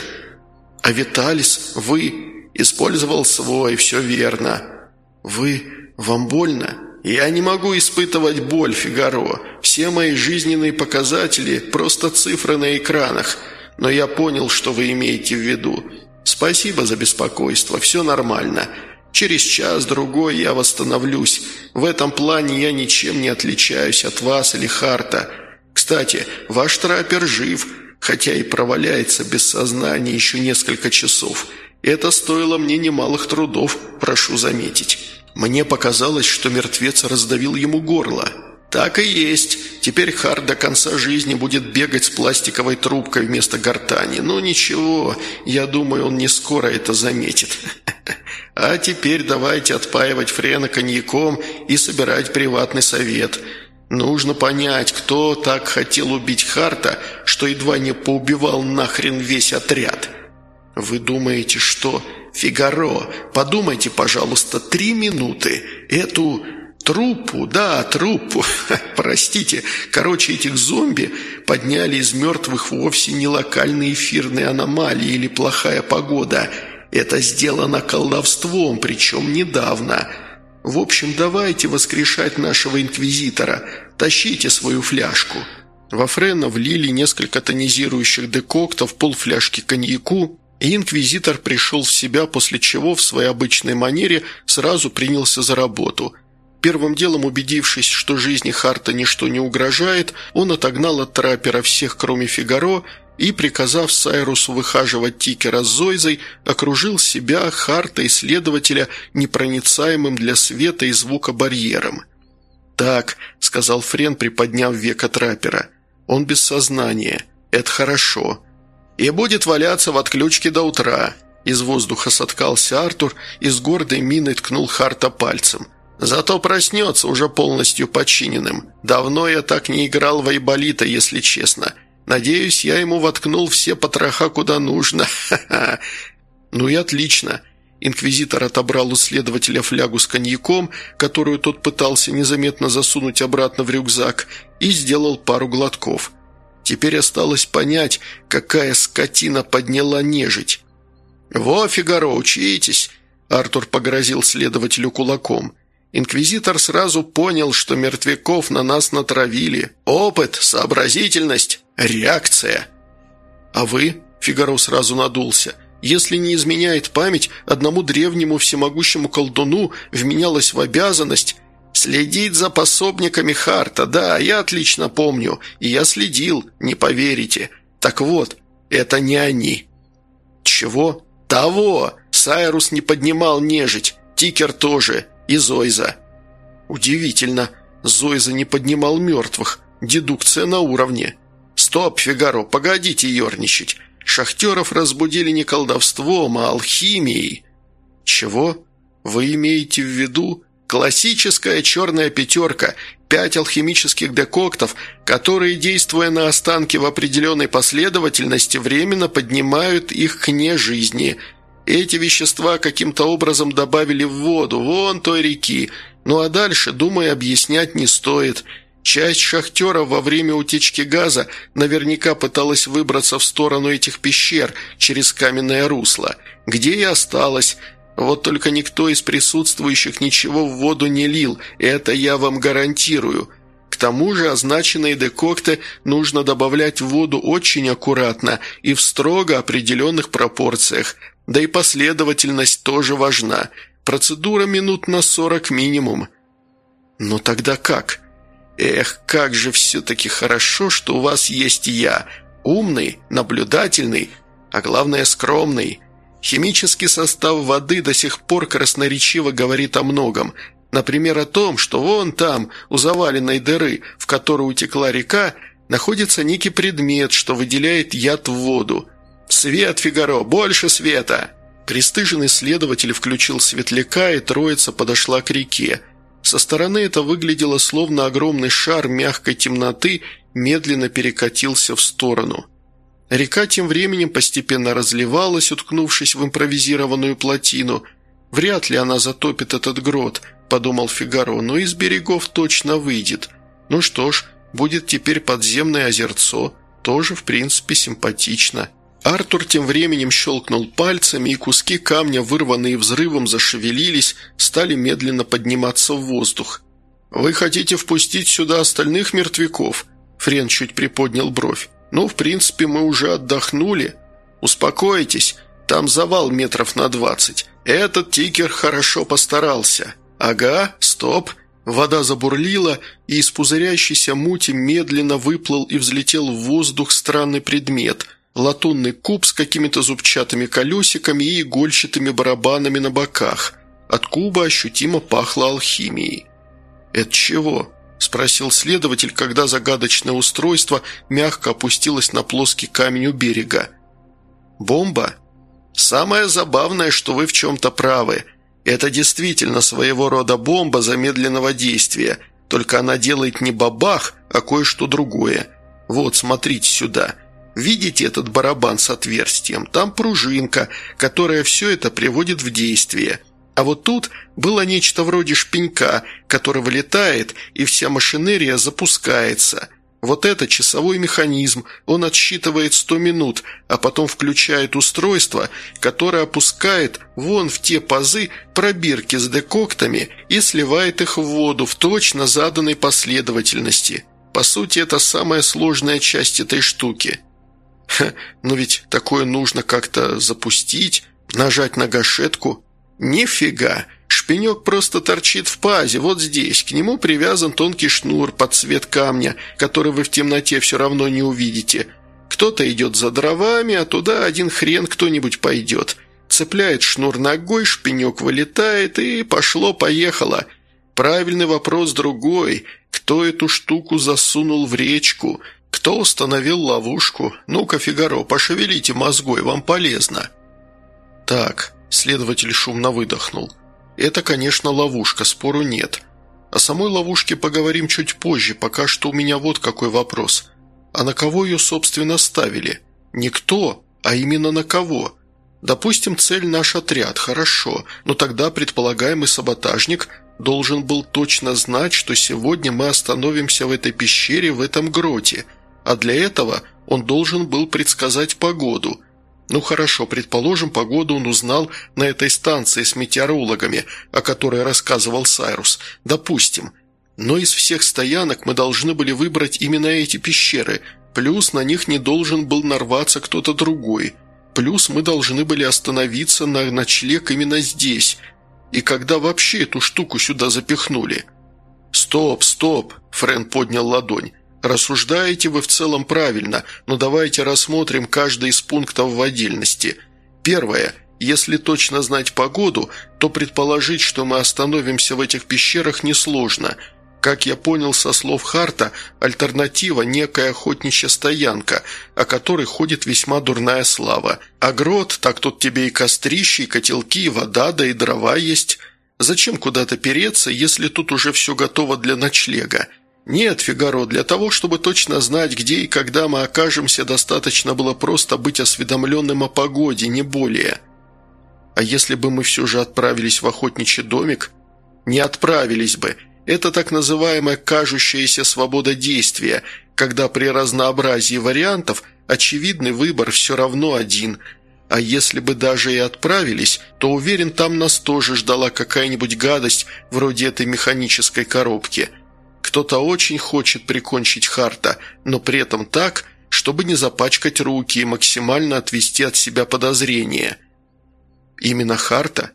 А Виталис, вы, использовал свой, все верно. Вы, вам больно? Я не могу испытывать боль, Фигаро. Все мои жизненные показатели – просто цифры на экранах. Но я понял, что вы имеете в виду. Спасибо за беспокойство, все нормально. Через час-другой я восстановлюсь. В этом плане я ничем не отличаюсь от вас или Харта. Кстати, ваш траппер жив, хотя и проваляется без сознания еще несколько часов. Это стоило мне немалых трудов, прошу заметить. Мне показалось, что мертвец раздавил ему горло. «Так и есть. Теперь Харт до конца жизни будет бегать с пластиковой трубкой вместо гортани. Ну ничего, я думаю, он не скоро это заметит. А теперь давайте отпаивать Френа коньяком и собирать приватный совет. Нужно понять, кто так хотел убить Харта, что едва не поубивал нахрен весь отряд. Вы думаете, что... Фигаро, подумайте, пожалуйста, три минуты. Эту Трупу, да, трупу. Простите. Короче, этих зомби подняли из мертвых вовсе не локальные эфирные аномалии или плохая погода. Это сделано колдовством, причем недавно. В общем, давайте воскрешать нашего инквизитора. Тащите свою фляжку». Во Френа влили несколько тонизирующих декоктов, полфляжки коньяку, и инквизитор пришел в себя, после чего в своей обычной манере сразу принялся за работу – Первым делом убедившись, что жизни Харта ничто не угрожает, он отогнал от траппера всех, кроме Фигаро, и, приказав Сайрусу выхаживать Тикера с Зойзой, окружил себя, Харта и следователя непроницаемым для света и звука барьером. «Так», — сказал Френ, приподняв века траппера, — «он без сознания. Это хорошо. И будет валяться в отключке до утра». Из воздуха соткался Артур и с гордой миной ткнул Харта пальцем. Зато проснется уже полностью подчиненным. Давно я так не играл в Айболита, если честно. Надеюсь, я ему воткнул все потроха куда нужно. Ха-ха. Ну и отлично. Инквизитор отобрал у следователя флягу с коньяком, которую тот пытался незаметно засунуть обратно в рюкзак, и сделал пару глотков. Теперь осталось понять, какая скотина подняла нежить. «Во, Фигаро, учитесь!» Артур погрозил следователю кулаком – Инквизитор сразу понял, что мертвяков на нас натравили. Опыт, сообразительность, реакция. А вы, Фигаро сразу надулся, если не изменяет память, одному древнему всемогущему колдуну вменялась в обязанность следить за пособниками Харта. Да, я отлично помню, и я следил, не поверите. Так вот, это не они. Чего? Того! Сайрус не поднимал нежить, Тикер тоже и Зойза. Удивительно, Зойза не поднимал мертвых. Дедукция на уровне. Стоп, Фигаро, погодите ерничать. Шахтеров разбудили не колдовством, а алхимией. Чего? Вы имеете в виду классическая черная пятерка, пять алхимических декоктов, которые, действуя на останки в определенной последовательности, временно поднимают их к нежизни – эти вещества каким-то образом добавили в воду, вон той реки. Ну а дальше, думаю, объяснять не стоит. Часть шахтеров во время утечки газа наверняка пыталась выбраться в сторону этих пещер через каменное русло, где и осталась. Вот только никто из присутствующих ничего в воду не лил, это я вам гарантирую. К тому же означенные декокты нужно добавлять в воду очень аккуратно и в строго определенных пропорциях, да и последовательность тоже важна. Процедура минут на сорок минимум. Но тогда как? Эх, как же все-таки хорошо, что у вас есть я. Умный, наблюдательный, а главное скромный. Химический состав воды до сих пор красноречиво говорит о многом. Например, о том, что вон там, у заваленной дыры, в которую утекла река, находится некий предмет, что выделяет яд в воду. «Свет, Фигаро! Больше света!» Престыженный следователь включил светляка, и троица подошла к реке. Со стороны это выглядело словно огромный шар мягкой темноты медленно перекатился в сторону. Река тем временем постепенно разливалась, уткнувшись в импровизированную плотину. «Вряд ли она затопит этот грот», – подумал Фигаро, – «но из берегов точно выйдет. Ну что ж, будет теперь подземное озерцо, тоже, в принципе, симпатично». Артур тем временем щелкнул пальцами, и куски камня, вырванные взрывом, зашевелились, стали медленно подниматься в воздух. «Вы хотите впустить сюда остальных мертвяков?» Френ чуть приподнял бровь. «Ну, в принципе, мы уже отдохнули. Успокойтесь, там завал метров на двадцать. Этот тикер хорошо постарался. Ага, стоп». Вода забурлила, и из пузырящейся мути медленно выплыл и взлетел в воздух странный предмет – латунный куб с какими-то зубчатыми колесиками и игольчатыми барабанами на боках. От куба ощутимо пахло алхимией. «Это чего?» – спросил следователь, когда загадочное устройство мягко опустилось на плоский камень у берега. «Бомба?» «Самое забавное, что вы в чем-то правы. Это действительно своего рода бомба замедленного действия, только она делает не бабах, а кое-что другое. Вот, смотрите сюда». Видите этот барабан с отверстием? Там пружинка, которая все это приводит в действие. А вот тут было нечто вроде шпенька, который вылетает, и вся машинерия запускается. Вот это часовой механизм, он отсчитывает 100 минут, а потом включает устройство, которое опускает вон в те пазы пробирки с декоктами и сливает их в воду в точно заданной последовательности. По сути, это самая сложная часть этой штуки – Ха, но ведь такое нужно как-то запустить, нажать на гашетку. Нифига! Шпинек просто торчит в пазе, вот здесь. К нему привязан тонкий шнур под цвет камня, который вы в темноте все равно не увидите. Кто-то идет за дровами, а туда один хрен кто-нибудь пойдет. Цепляет шнур ногой, шпинек вылетает, и пошло-поехало. Правильный вопрос другой. Кто эту штуку засунул в речку – «Кто установил ловушку? Ну-ка, Фигаро, пошевелите мозгой, вам полезно». «Так», – следователь шумно выдохнул. «Это, конечно, ловушка, спору нет. О самой ловушке поговорим чуть позже, пока что у меня вот какой вопрос. А на кого ее, собственно, ставили? Никто, а именно на кого?» Допустим, цель наш отряд, хорошо, но тогда предполагаемый саботажник должен был точно знать, что сегодня мы остановимся в этой пещере, в этом гроте – а для этого он должен был предсказать погоду. Ну хорошо, предположим, погоду он узнал на этой станции с метеорологами, о которой рассказывал Сайрус. Допустим. Но из всех стоянок мы должны были выбрать именно эти пещеры, плюс на них не должен был нарваться кто-то другой. Плюс мы должны были остановиться на ночлег именно здесь. И когда вообще эту штуку сюда запихнули? «Стоп, стоп!» – Френ поднял ладонь. Рассуждаете вы в целом правильно, но давайте рассмотрим каждый из пунктов в отдельности. Первое. Если точно знать погоду, то предположить, что мы остановимся в этих пещерах, несложно. Как я понял со слов Харта, альтернатива – некая охотничья стоянка, о которой ходит весьма дурная слава. А грот, так тут тебе и кострищи, и котелки, и вода, да и дрова есть. Зачем куда-то переться, если тут уже все готово для ночлега? «Нет, Фигаро, для того, чтобы точно знать, где и когда мы окажемся, достаточно было просто быть осведомленным о погоде, не более. А если бы мы все же отправились в охотничий домик? Не отправились бы. Это так называемая кажущаяся свобода действия, когда при разнообразии вариантов очевидный выбор все равно один. А если бы даже и отправились, то уверен, там нас тоже ждала какая-нибудь гадость вроде этой механической коробки. Кто-то очень хочет прикончить Харта, но при этом так, чтобы не запачкать руки и максимально отвести от себя подозрения. Именно Харта?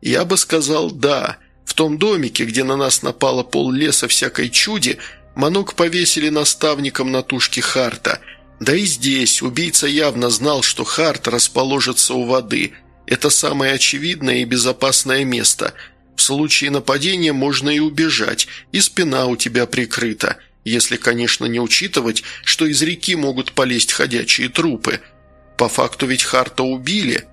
Я бы сказал «да». В том домике, где на нас напало пол леса всякой чуди, Манок повесили наставником на тушке Харта – да и здесь убийца явно знал, что Харт расположится у воды. Это самое очевидное и безопасное место. В случае нападения можно и убежать, и спина у тебя прикрыта. Если, конечно, не учитывать, что из реки могут полезть ходячие трупы. По факту ведь Харта убили.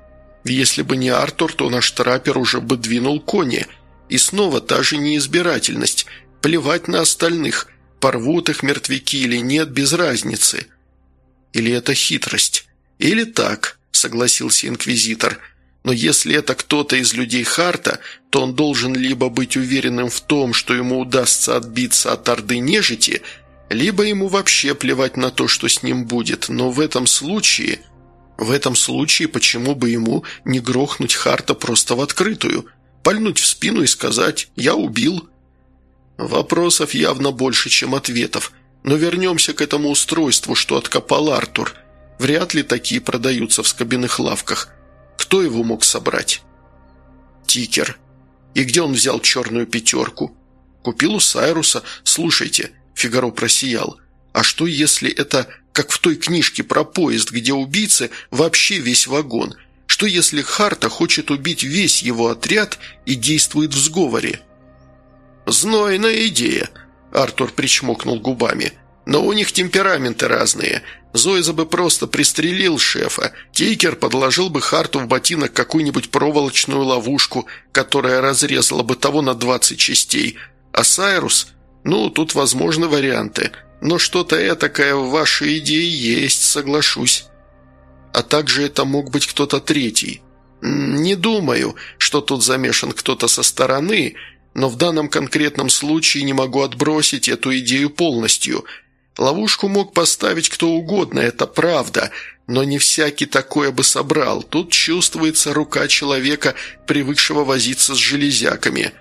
Если бы не Артур, то наш траппер уже бы двинул кони. И снова та же неизбирательность. Плевать на остальных. Порвут их мертвяки или нет, без разницы. Или это хитрость? Или так, согласился инквизитор. Но если это кто-то из людей Харта, то он должен либо быть уверенным в том, что ему удастся отбиться от Орды Нежити, либо ему вообще плевать на то, что с ним будет. Но в этом случае... В этом случае почему бы ему не грохнуть Харта просто в открытую? Пальнуть в спину и сказать «я убил»? Вопросов явно больше, чем ответов – но вернемся к этому устройству, что откопал Артур. Вряд ли такие продаются в скобяных лавках. Кто его мог собрать? Тикер. И где он взял черную пятерку? Купил у Сайруса. Слушайте, Фигаро просиял. А что, если это как в той книжке про поезд, где убийцы вообще весь вагон? Что, если Харта хочет убить весь его отряд и действует в сговоре? «Знойная идея», Артур причмокнул губами. «Но у них темпераменты разные. Зойза бы просто пристрелил шефа. Тейкер подложил бы Харту в ботинок какую-нибудь проволочную ловушку, которая разрезала бы того на двадцать частей. А Сайрус? Ну, тут возможны варианты. Но что-то этакое в вашей идее есть, соглашусь. А также это мог быть кто-то третий. Не думаю, что тут замешан кто-то со стороны, но в данном конкретном случае не могу отбросить эту идею полностью. Ловушку мог поставить кто угодно, это правда, но не всякий такое бы собрал. Тут чувствуется рука человека, привыкшего возиться с железяками.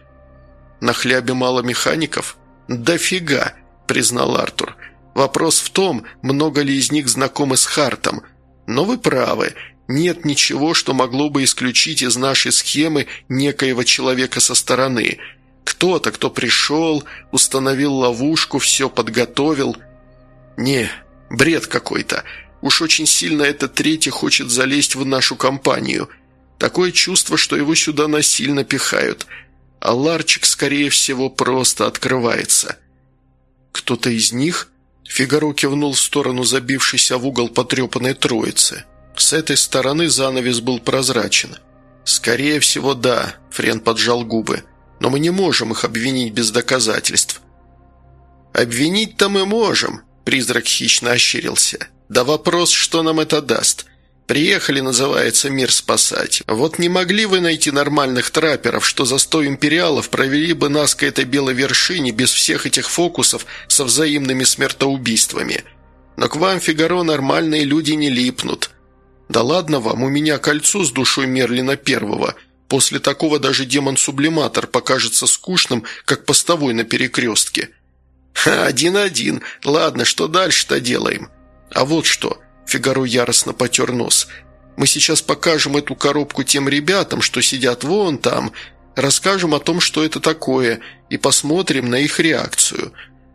На хлябе мало механиков? «Дофига», — признал Артур. «Вопрос в том, много ли из них знакомы с Хартом. Но вы правы, нет ничего, что могло бы исключить из нашей схемы некоего человека со стороны». Кто-то, кто пришел, установил ловушку, все подготовил. Не, бред какой-то. Уж очень сильно этот третий хочет залезть в нашу компанию. Такое чувство, что его сюда насильно пихают. А ларчик, скорее всего, просто открывается. Кто-то из них... Фигаро кивнул в сторону забившейся в угол потрепанной троицы. С этой стороны занавес был прозрачен. «Скорее всего, да», — Френ поджал губы но мы не можем их обвинить без доказательств». «Обвинить-то мы можем», – призрак хищно ощерился. «Да вопрос, что нам это даст. Приехали, называется, мир спасать. Вот не могли вы найти нормальных трапперов, что за сто империалов провели бы нас к этой белой вершине без всех этих фокусов со взаимными смертоубийствами? Но к вам, Фигаро, нормальные люди не липнут. Да ладно вам, у меня кольцо с душой Мерлина Первого – После такого даже демон-сублиматор покажется скучным, как постовой на перекрестке. «Один-один. Ладно, что дальше-то делаем?» «А вот что», – Фигаро яростно потер нос. «Мы сейчас покажем эту коробку тем ребятам, что сидят вон там, расскажем о том, что это такое, и посмотрим на их реакцию.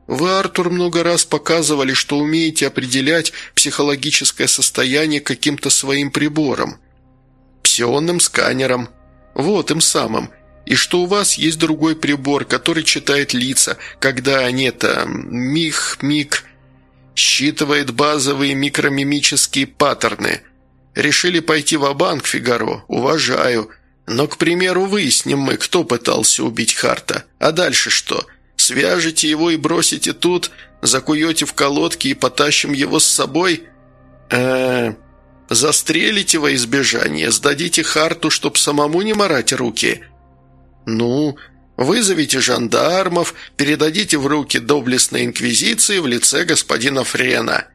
Вы, Артур, много раз показывали, что умеете определять психологическое состояние каким-то своим прибором. Псионным сканером», «Вот, им самым. И что у вас есть другой прибор, который читает лица, когда они это... миг, миг... считывает базовые микромимические паттерны. Решили пойти в банк Фигаро? Уважаю. Но, к примеру, выясним мы, кто пытался убить Харта. А дальше что? Свяжете его и бросите тут, закуете в колодки и потащим его с собой? Эээ... Застрелите во избежание, сдадите Харту, чтоб самому не морать руки. Ну, вызовите жандармов, передадите в руки доблестной инквизиции в лице господина Френа.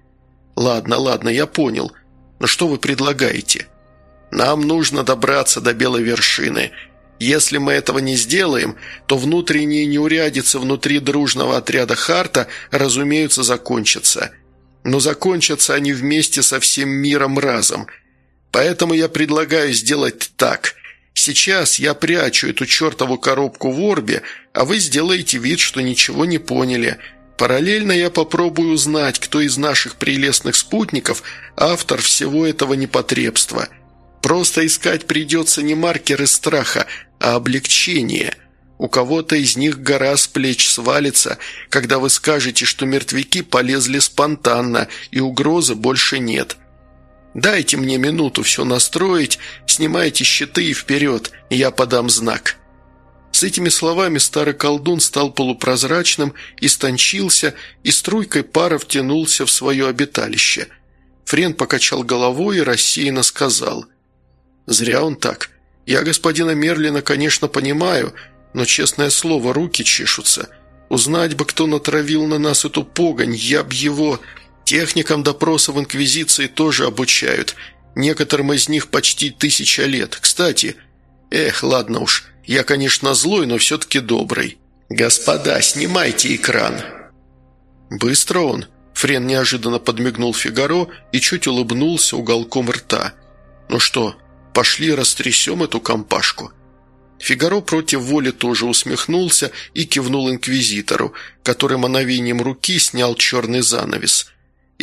Ладно, ладно, я понял. Но что вы предлагаете? Нам нужно добраться до белой вершины. Если мы этого не сделаем, то внутренние неурядицы внутри дружного отряда Харта, разумеются, закончатся. Но закончатся они вместе со всем миром разом. Поэтому я предлагаю сделать так. Сейчас я прячу эту чертову коробку в орбе, а вы сделаете вид, что ничего не поняли. Параллельно я попробую узнать, кто из наших прелестных спутников автор всего этого непотребства. Просто искать придется не маркеры страха, а облегчение. У кого-то из них гора с плеч свалится, когда вы скажете, что мертвяки полезли спонтанно и угрозы больше нет. Дайте мне минуту все настроить, снимайте щиты и вперед, я подам знак». С этими словами старый колдун стал полупрозрачным, истончился и струйкой пара втянулся в свое обиталище. Френ покачал головой и рассеянно сказал. «Зря он так. Я господина Мерлина, конечно, понимаю, но, честное слово, руки чешутся. Узнать бы, кто натравил на нас эту погонь, я б его...» Техникам допроса в Инквизиции тоже обучают. Некоторым из них почти тысяча лет. Кстати, эх, ладно уж, я, конечно, злой, но все-таки добрый. Господа, снимайте экран. Быстро он. Френ неожиданно подмигнул Фигаро и чуть улыбнулся уголком рта. «Ну что, пошли растрясем эту компашку?» Фигаро против воли тоже усмехнулся и кивнул инквизитору, который мановением руки снял черный занавес.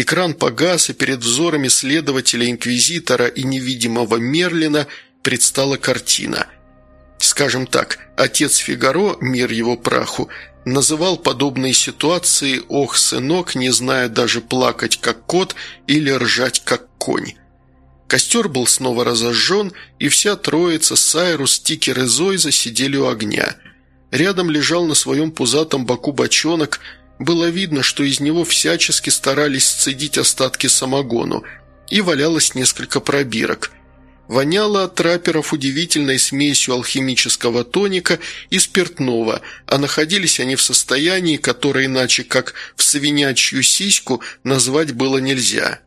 Экран погас, и перед взорами следователя, инквизитора и невидимого Мерлина предстала картина. Скажем так, отец Фигаро, мир его праху, называл подобные ситуации «Ох, сынок, не зная даже плакать, как кот, или ржать, как конь». Костер был снова разожжен, и вся троица, Сайрус, Тикер и Зойза сидели у огня. Рядом лежал на своем пузатом боку бочонок – было видно, что из него всячески старались сцедить остатки самогону, и валялось несколько пробирок. Воняло от трапперов удивительной смесью алхимического тоника и спиртного, а находились они в состоянии, которое иначе как в свинячью сиську назвать было нельзя.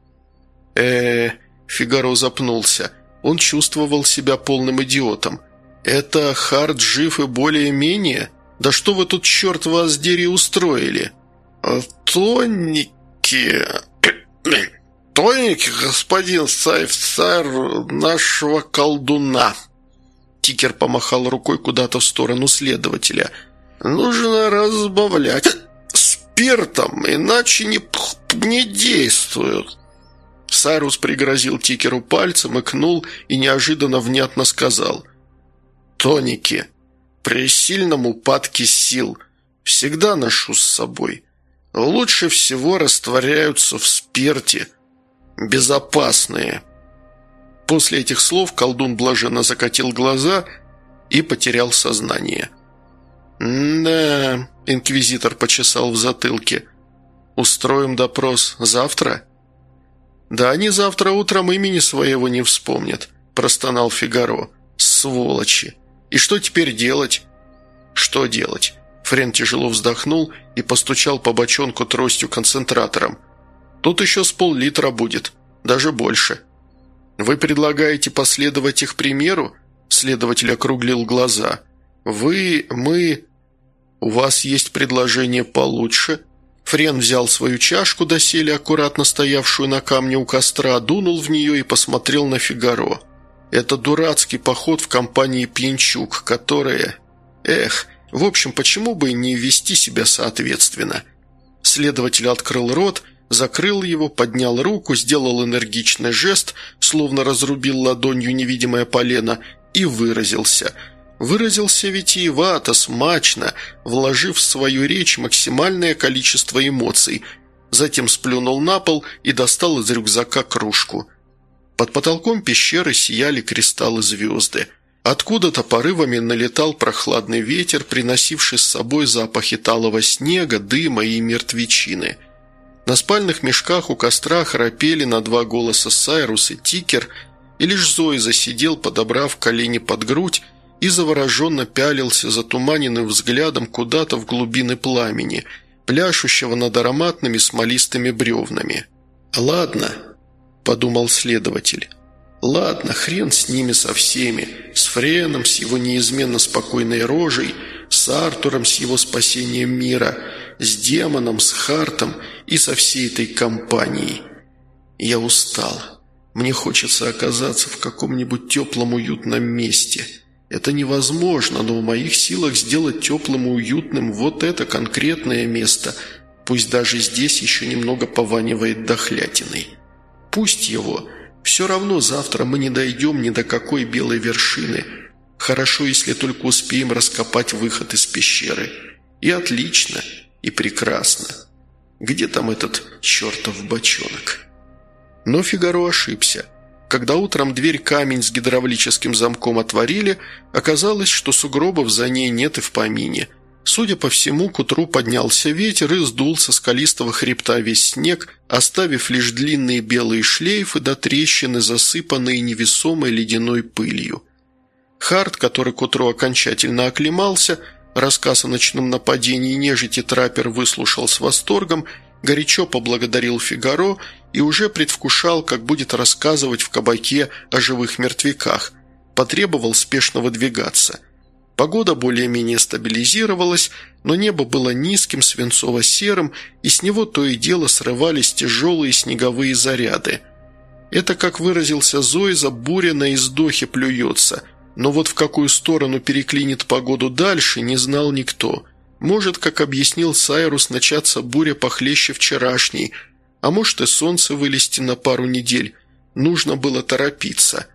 э Фигаро запнулся. Он чувствовал себя полным идиотом. «Это Хард жив и более-менее? Да что вы тут, черт вас дери, устроили?» «Тоники... Тоники, господин Сайфцар нашего колдуна!» Тикер помахал рукой куда-то в сторону следователя. «Нужно разбавлять спиртом, иначе не, не действуют». Сайрус пригрозил Тикеру пальцем, икнул и неожиданно внятно сказал. «Тоники. При сильном упадке сил. Всегда ношу с собой лучше всего растворяются в спирте. Безопасные». После этих слов колдун блаженно закатил глаза и потерял сознание. «Да», — инквизитор почесал в затылке, — «устроим допрос завтра?» «Да они завтра утром имени своего не вспомнят», – простонал Фигаро. «Сволочи! И что теперь делать?» «Что делать? Френ тяжело вздохнул и постучал по бочонку тростью концентратором. «Тут еще с пол-литра будет, даже больше». «Вы предлагаете последовать их примеру?» Следователь округлил глаза. «Вы, мы...» «У вас есть предложение получше?» Френ взял свою чашку доселе, аккуратно стоявшую на камне у костра, дунул в нее и посмотрел на Фигаро. «Это дурацкий поход в компании Пьянчук, которая...» «Эх, в общем, почему бы не вести себя соответственно? Следователь открыл рот, закрыл его, поднял руку, сделал энергичный жест, словно разрубил ладонью невидимое полено, и выразился. Выразился витиевато, смачно, вложив в свою речь максимальное количество эмоций. Затем сплюнул на пол и достал из рюкзака кружку. Под потолком пещеры сияли кристаллы звезды – Откуда-то порывами налетал прохладный ветер, приносивший с собой запахи талого снега, дыма и мертвечины. На спальных мешках у костра храпели на два голоса Сайрус и Тикер, и лишь Зои засидел, подобрав колени под грудь, и завороженно пялился затуманенным взглядом куда-то в глубины пламени, пляшущего над ароматными смолистыми бревнами. «Ладно», – подумал следователь, Ладно, хрен с ними со всеми. С Френом, с его неизменно спокойной рожей, с Артуром, с его спасением мира, с демоном, с Хартом и со всей этой компанией. Я устал. Мне хочется оказаться в каком-нибудь теплом уютном месте. Это невозможно, но в моих силах сделать теплым и уютным вот это конкретное место, пусть даже здесь еще немного пованивает дохлятиной. Пусть его. Все равно завтра мы не дойдем ни до какой белой вершины. Хорошо, если только успеем раскопать выход из пещеры. И отлично, и прекрасно. Где там этот чертов бочонок?» Но Фигаро ошибся. Когда утром дверь камень с гидравлическим замком отворили, оказалось, что сугробов за ней нет и в помине. Судя по всему, к утру поднялся ветер и сдул со скалистого хребта весь снег, оставив лишь длинные белые шлейфы до трещины, засыпанные невесомой ледяной пылью. Харт, который к утру окончательно оклемался, рассказ о ночном нападении нежити траппер выслушал с восторгом горячо поблагодарил Фигаро и уже предвкушал, как будет рассказывать в кабаке о живых мертвяках. Потребовал спешно выдвигаться. Погода более-менее стабилизировалась, но небо было низким, свинцово-серым, и с него то и дело срывались тяжелые снеговые заряды. Это, как выразился Зоиза, буря на издохе плюется, но вот в какую сторону переклинит погоду дальше, не знал никто – может, как объяснил Сайрус, начаться буря похлеще вчерашней, а может и солнце вылезти на пару недель. Нужно было торопиться.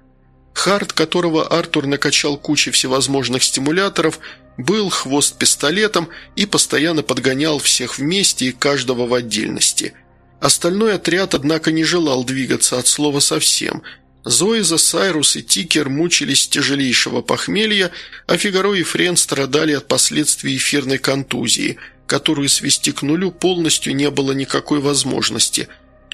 Харт, которого Артур накачал кучей всевозможных стимуляторов, был хвост пистолетом и постоянно подгонял всех вместе и каждого в отдельности. Остальной отряд, однако, не желал двигаться от слова совсем – Зоиза, Сайрус и Тикер мучились тяжелейшего похмелья, а Фигаро и Френ страдали от последствий эфирной контузии, которую свести к нулю полностью не было никакой возможности.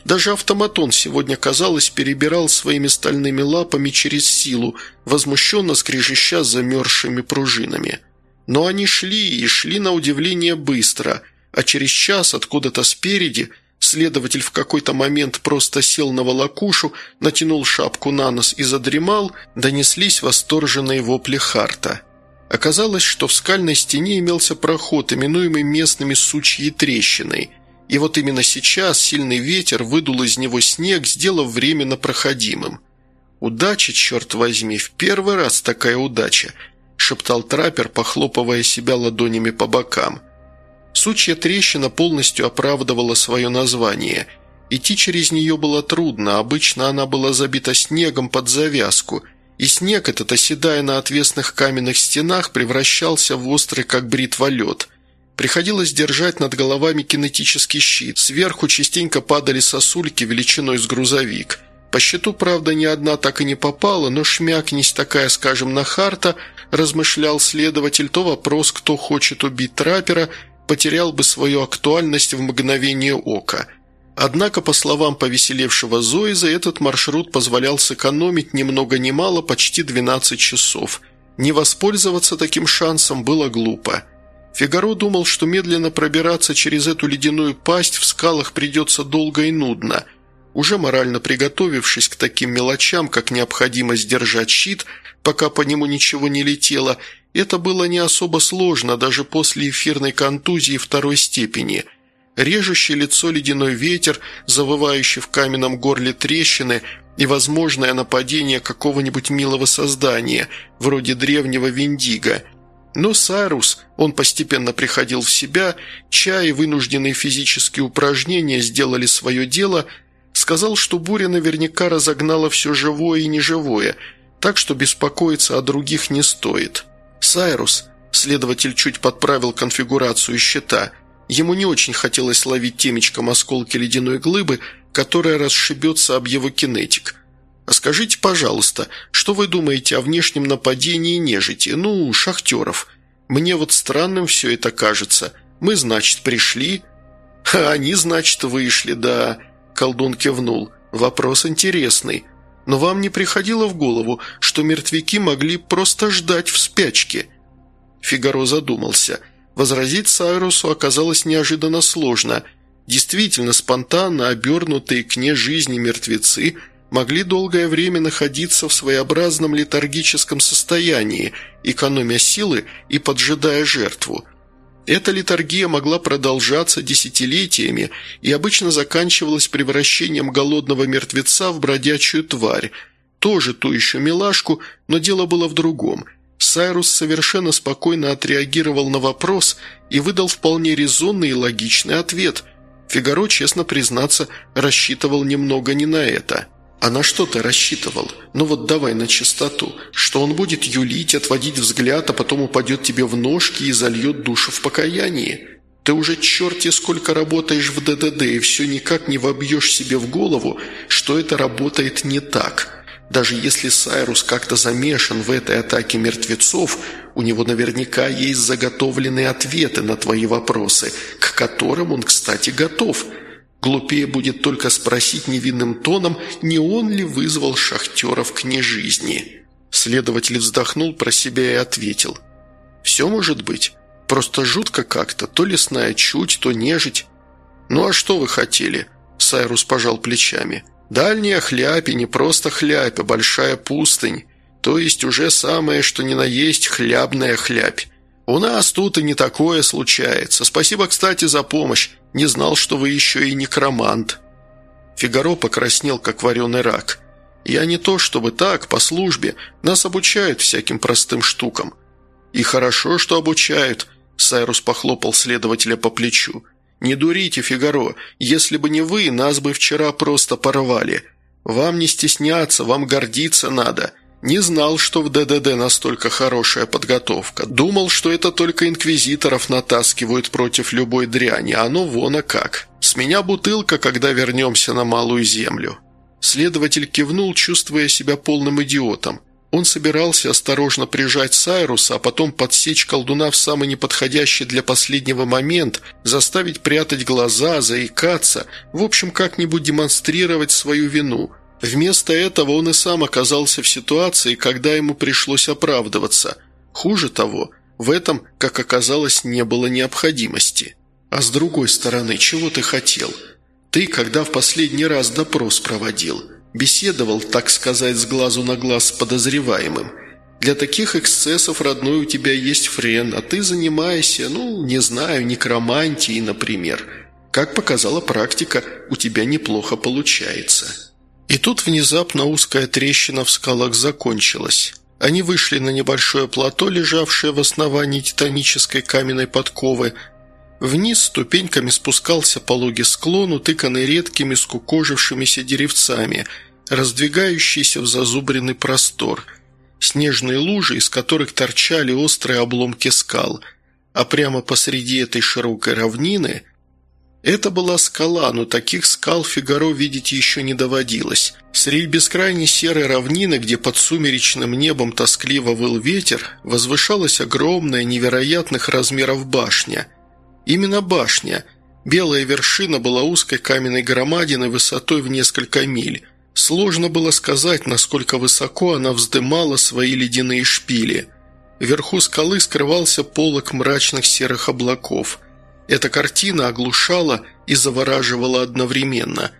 Даже автоматон сегодня, казалось, перебирал своими стальными лапами через силу, возмущенно скрежеща замерзшими пружинами. Но они шли и шли на удивление быстро, а через час откуда-то спереди – Следователь в какой-то момент просто сел на волокушу, натянул шапку на нос и задремал, донеслись восторженные вопли Харта. Оказалось, что в скальной стене имелся проход, именуемый местными сучьей трещиной. И вот именно сейчас сильный ветер выдул из него снег, сделав временно проходимым. «Удача, черт возьми, в первый раз такая удача!» – шептал траппер, похлопывая себя ладонями по бокам – Сучья трещина полностью оправдывала свое название. Идти через нее было трудно, обычно она была забита снегом под завязку, и снег этот, оседая на отвесных каменных стенах, превращался в острый, как бритва, лед. Приходилось держать над головами кинетический щит, сверху частенько падали сосульки величиной с грузовик. По счету, правда, ни одна так и не попала, но шмякнись такая, скажем, на Харта, размышлял следователь, то вопрос, кто хочет убить траппера – потерял бы свою актуальность в мгновение ока. Однако, по словам повеселевшего Зоиза, этот маршрут позволял сэкономить ни много ни мало почти 12 часов. Не воспользоваться таким шансом было глупо. Фигаро думал, что медленно пробираться через эту ледяную пасть в скалах придется долго и нудно. Уже морально приготовившись к таким мелочам, как необходимость держать щит, пока по нему ничего не летело, это было не особо сложно даже после эфирной контузии второй степени. Режущий лицо ледяной ветер, завывающий в каменном горле трещины и возможное нападение какого-нибудь милого создания, вроде древнего Виндиго. Но Сайрус, он постепенно приходил в себя, чай и вынужденные физические упражнения сделали свое дело, сказал, что буря наверняка разогнала все живое и неживое, так что беспокоиться о других не стоит. «Сайрус», следователь чуть подправил конфигурацию щита, ему не очень хотелось ловить темечком осколки ледяной глыбы, которая расшибется об его кинетик. «А скажите, пожалуйста, что вы думаете о внешнем нападении нежити, ну, шахтеров? Мне вот странным все это кажется. Мы, значит, пришли...» «А они, значит, вышли, да...» Колдун кивнул. «Вопрос интересный. Но вам не приходило в голову, что мертвяки могли просто ждать в спячке?» Фигаро задумался. Возразить Сайрусу оказалось неожиданно сложно. Действительно, спонтанно обернутые к ней жизни мертвецы могли долгое время находиться в своеобразном летаргическом состоянии, экономя силы и поджидая жертву. Эта литургия могла продолжаться десятилетиями и обычно заканчивалась превращением голодного мертвеца в бродячую тварь, тоже ту еще милашку, но дело было в другом. Сайрус совершенно спокойно отреагировал на вопрос и выдал вполне резонный и логичный ответ. Фигаро, честно признаться, рассчитывал немного не на это – «А на что ты рассчитывал? Ну вот давай на чистоту. Что он будет юлить, отводить взгляд, а потом упадет тебе в ножки и зальет душу в покаянии? Ты уже черти сколько работаешь в ДДД и все никак не вобьешь себе в голову, что это работает не так. Даже если Сайрус как-то замешан в этой атаке мертвецов, у него наверняка есть заготовленные ответы на твои вопросы, к которым он, кстати, готов». Глупее будет только спросить невинным тоном, не он ли вызвал шахтеров к нежизни. Следователь вздохнул про себя и ответил. «Все может быть. Просто жутко как-то. То лесная чуть, то нежить. Ну а что вы хотели?» Сайрус пожал плечами. «Дальняя хляпь не просто хляпь, а большая пустынь. То есть уже самое, что ни на есть, хлябная хляпь. У нас тут и не такое случается. Спасибо, кстати, за помощь. Не знал, что вы еще и некромант». Фигаро покраснел, как вареный рак. «Я не то чтобы так, по службе. Нас обучают всяким простым штукам». «И хорошо, что обучают», – Сайрус похлопал следователя по плечу. «Не дурите, Фигаро. Если бы не вы, нас бы вчера просто порвали. Вам не стесняться, вам гордиться надо. Не знал, что в ДДД настолько хорошая подготовка. Думал, что это только инквизиторов натаскивают против любой дряни, а оно вон а как. С меня бутылка, когда вернемся на Малую Землю». Следователь кивнул, чувствуя себя полным идиотом. Он собирался осторожно прижать Сайруса, а потом подсечь колдуна в самый неподходящий для последнего момент, заставить прятать глаза, заикаться, в общем, как-нибудь демонстрировать свою вину – Вместо этого он и сам оказался в ситуации, когда ему пришлось оправдываться. Хуже того, в этом, как оказалось, не было необходимости. А с другой стороны, чего ты хотел? Ты, когда в последний раз допрос проводил, беседовал, так сказать, с глазу на глаз с подозреваемым. Для таких эксцессов, родной, у тебя есть френ, а ты занимаешься, ну, не знаю, некромантией, например. Как показала практика, у тебя неплохо получается». И тут внезапно узкая трещина в скалах закончилась. Они вышли на небольшое плато, лежавшее в основании титанической каменной подковы. Вниз ступеньками спускался пологий склон, утыканный редкими скукожившимися деревцами, раздвигающийся в зазубренный простор. Снежные лужи, из которых торчали острые обломки скал. А прямо посреди этой широкой равнины – это была скала, но таких скал Фигаро видеть еще не доводилось. Среди бескрайней серой равнины, где под сумеречным небом тоскливо выл ветер, возвышалась огромная, невероятных размеров башня. Именно башня. Белая вершина была узкой каменной громадиной высотой в несколько миль. Сложно было сказать, насколько высоко она вздымала свои ледяные шпили. Вверху скалы скрывался полог мрачных серых облаков – эта картина оглушала и завораживала одновременно.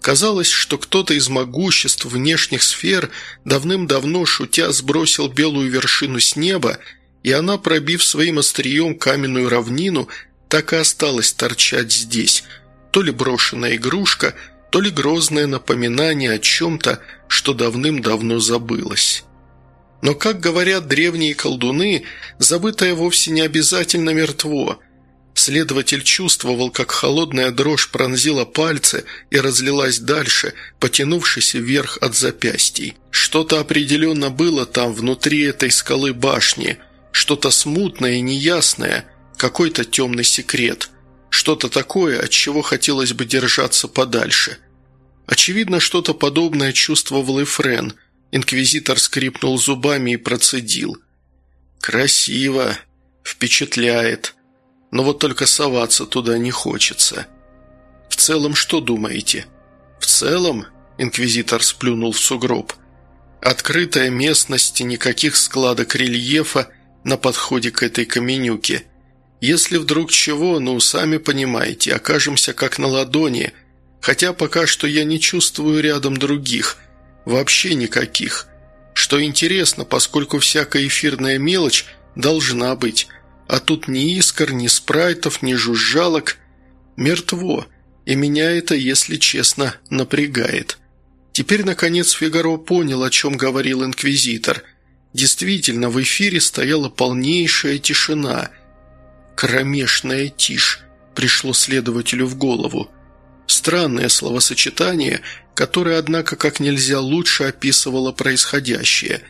Казалось, что кто-то из могуществ внешних сфер давным-давно, шутя, сбросил белую вершину с неба, и она, пробив своим острием каменную равнину, так и осталась торчать здесь, то ли брошенная игрушка, то ли грозное напоминание о чем-то, что давным-давно забылось. Но, как говорят древние колдуны, забытое вовсе не обязательно мертво – Следователь чувствовал, как холодная дрожь пронзила пальцы и разлилась дальше, потянувшись вверх от запястий. Что-то определенно было там, внутри этой скалы башни. Что-то смутное и неясное, какой-то темный секрет. Что-то такое, от чего хотелось бы держаться подальше. Очевидно, что-то подобное чувствовал и Френ. Инквизитор скрипнул зубами и процедил. «Красиво. Впечатляет но вот только соваться туда не хочется. В целом что думаете? В целом, инквизитор сплюнул в сугроб, открытая местность, никаких складок рельефа на подходе к этой каменюке. Если вдруг чего, ну, сами понимаете, окажемся как на ладони, хотя пока что я не чувствую рядом других. вообще никаких. Что интересно, поскольку всякая эфирная мелочь должна быть, а тут ни искр, ни спрайтов, ни жужжалок. Мертво, и меня это, если честно, напрягает. Теперь, наконец, Фигаро понял, о чем говорил Инквизитор. Действительно, в эфире стояла полнейшая тишина. «Кромешная тишь», — пришло следователю в голову. Странное словосочетание, которое, однако, как нельзя лучше описывало происходящее.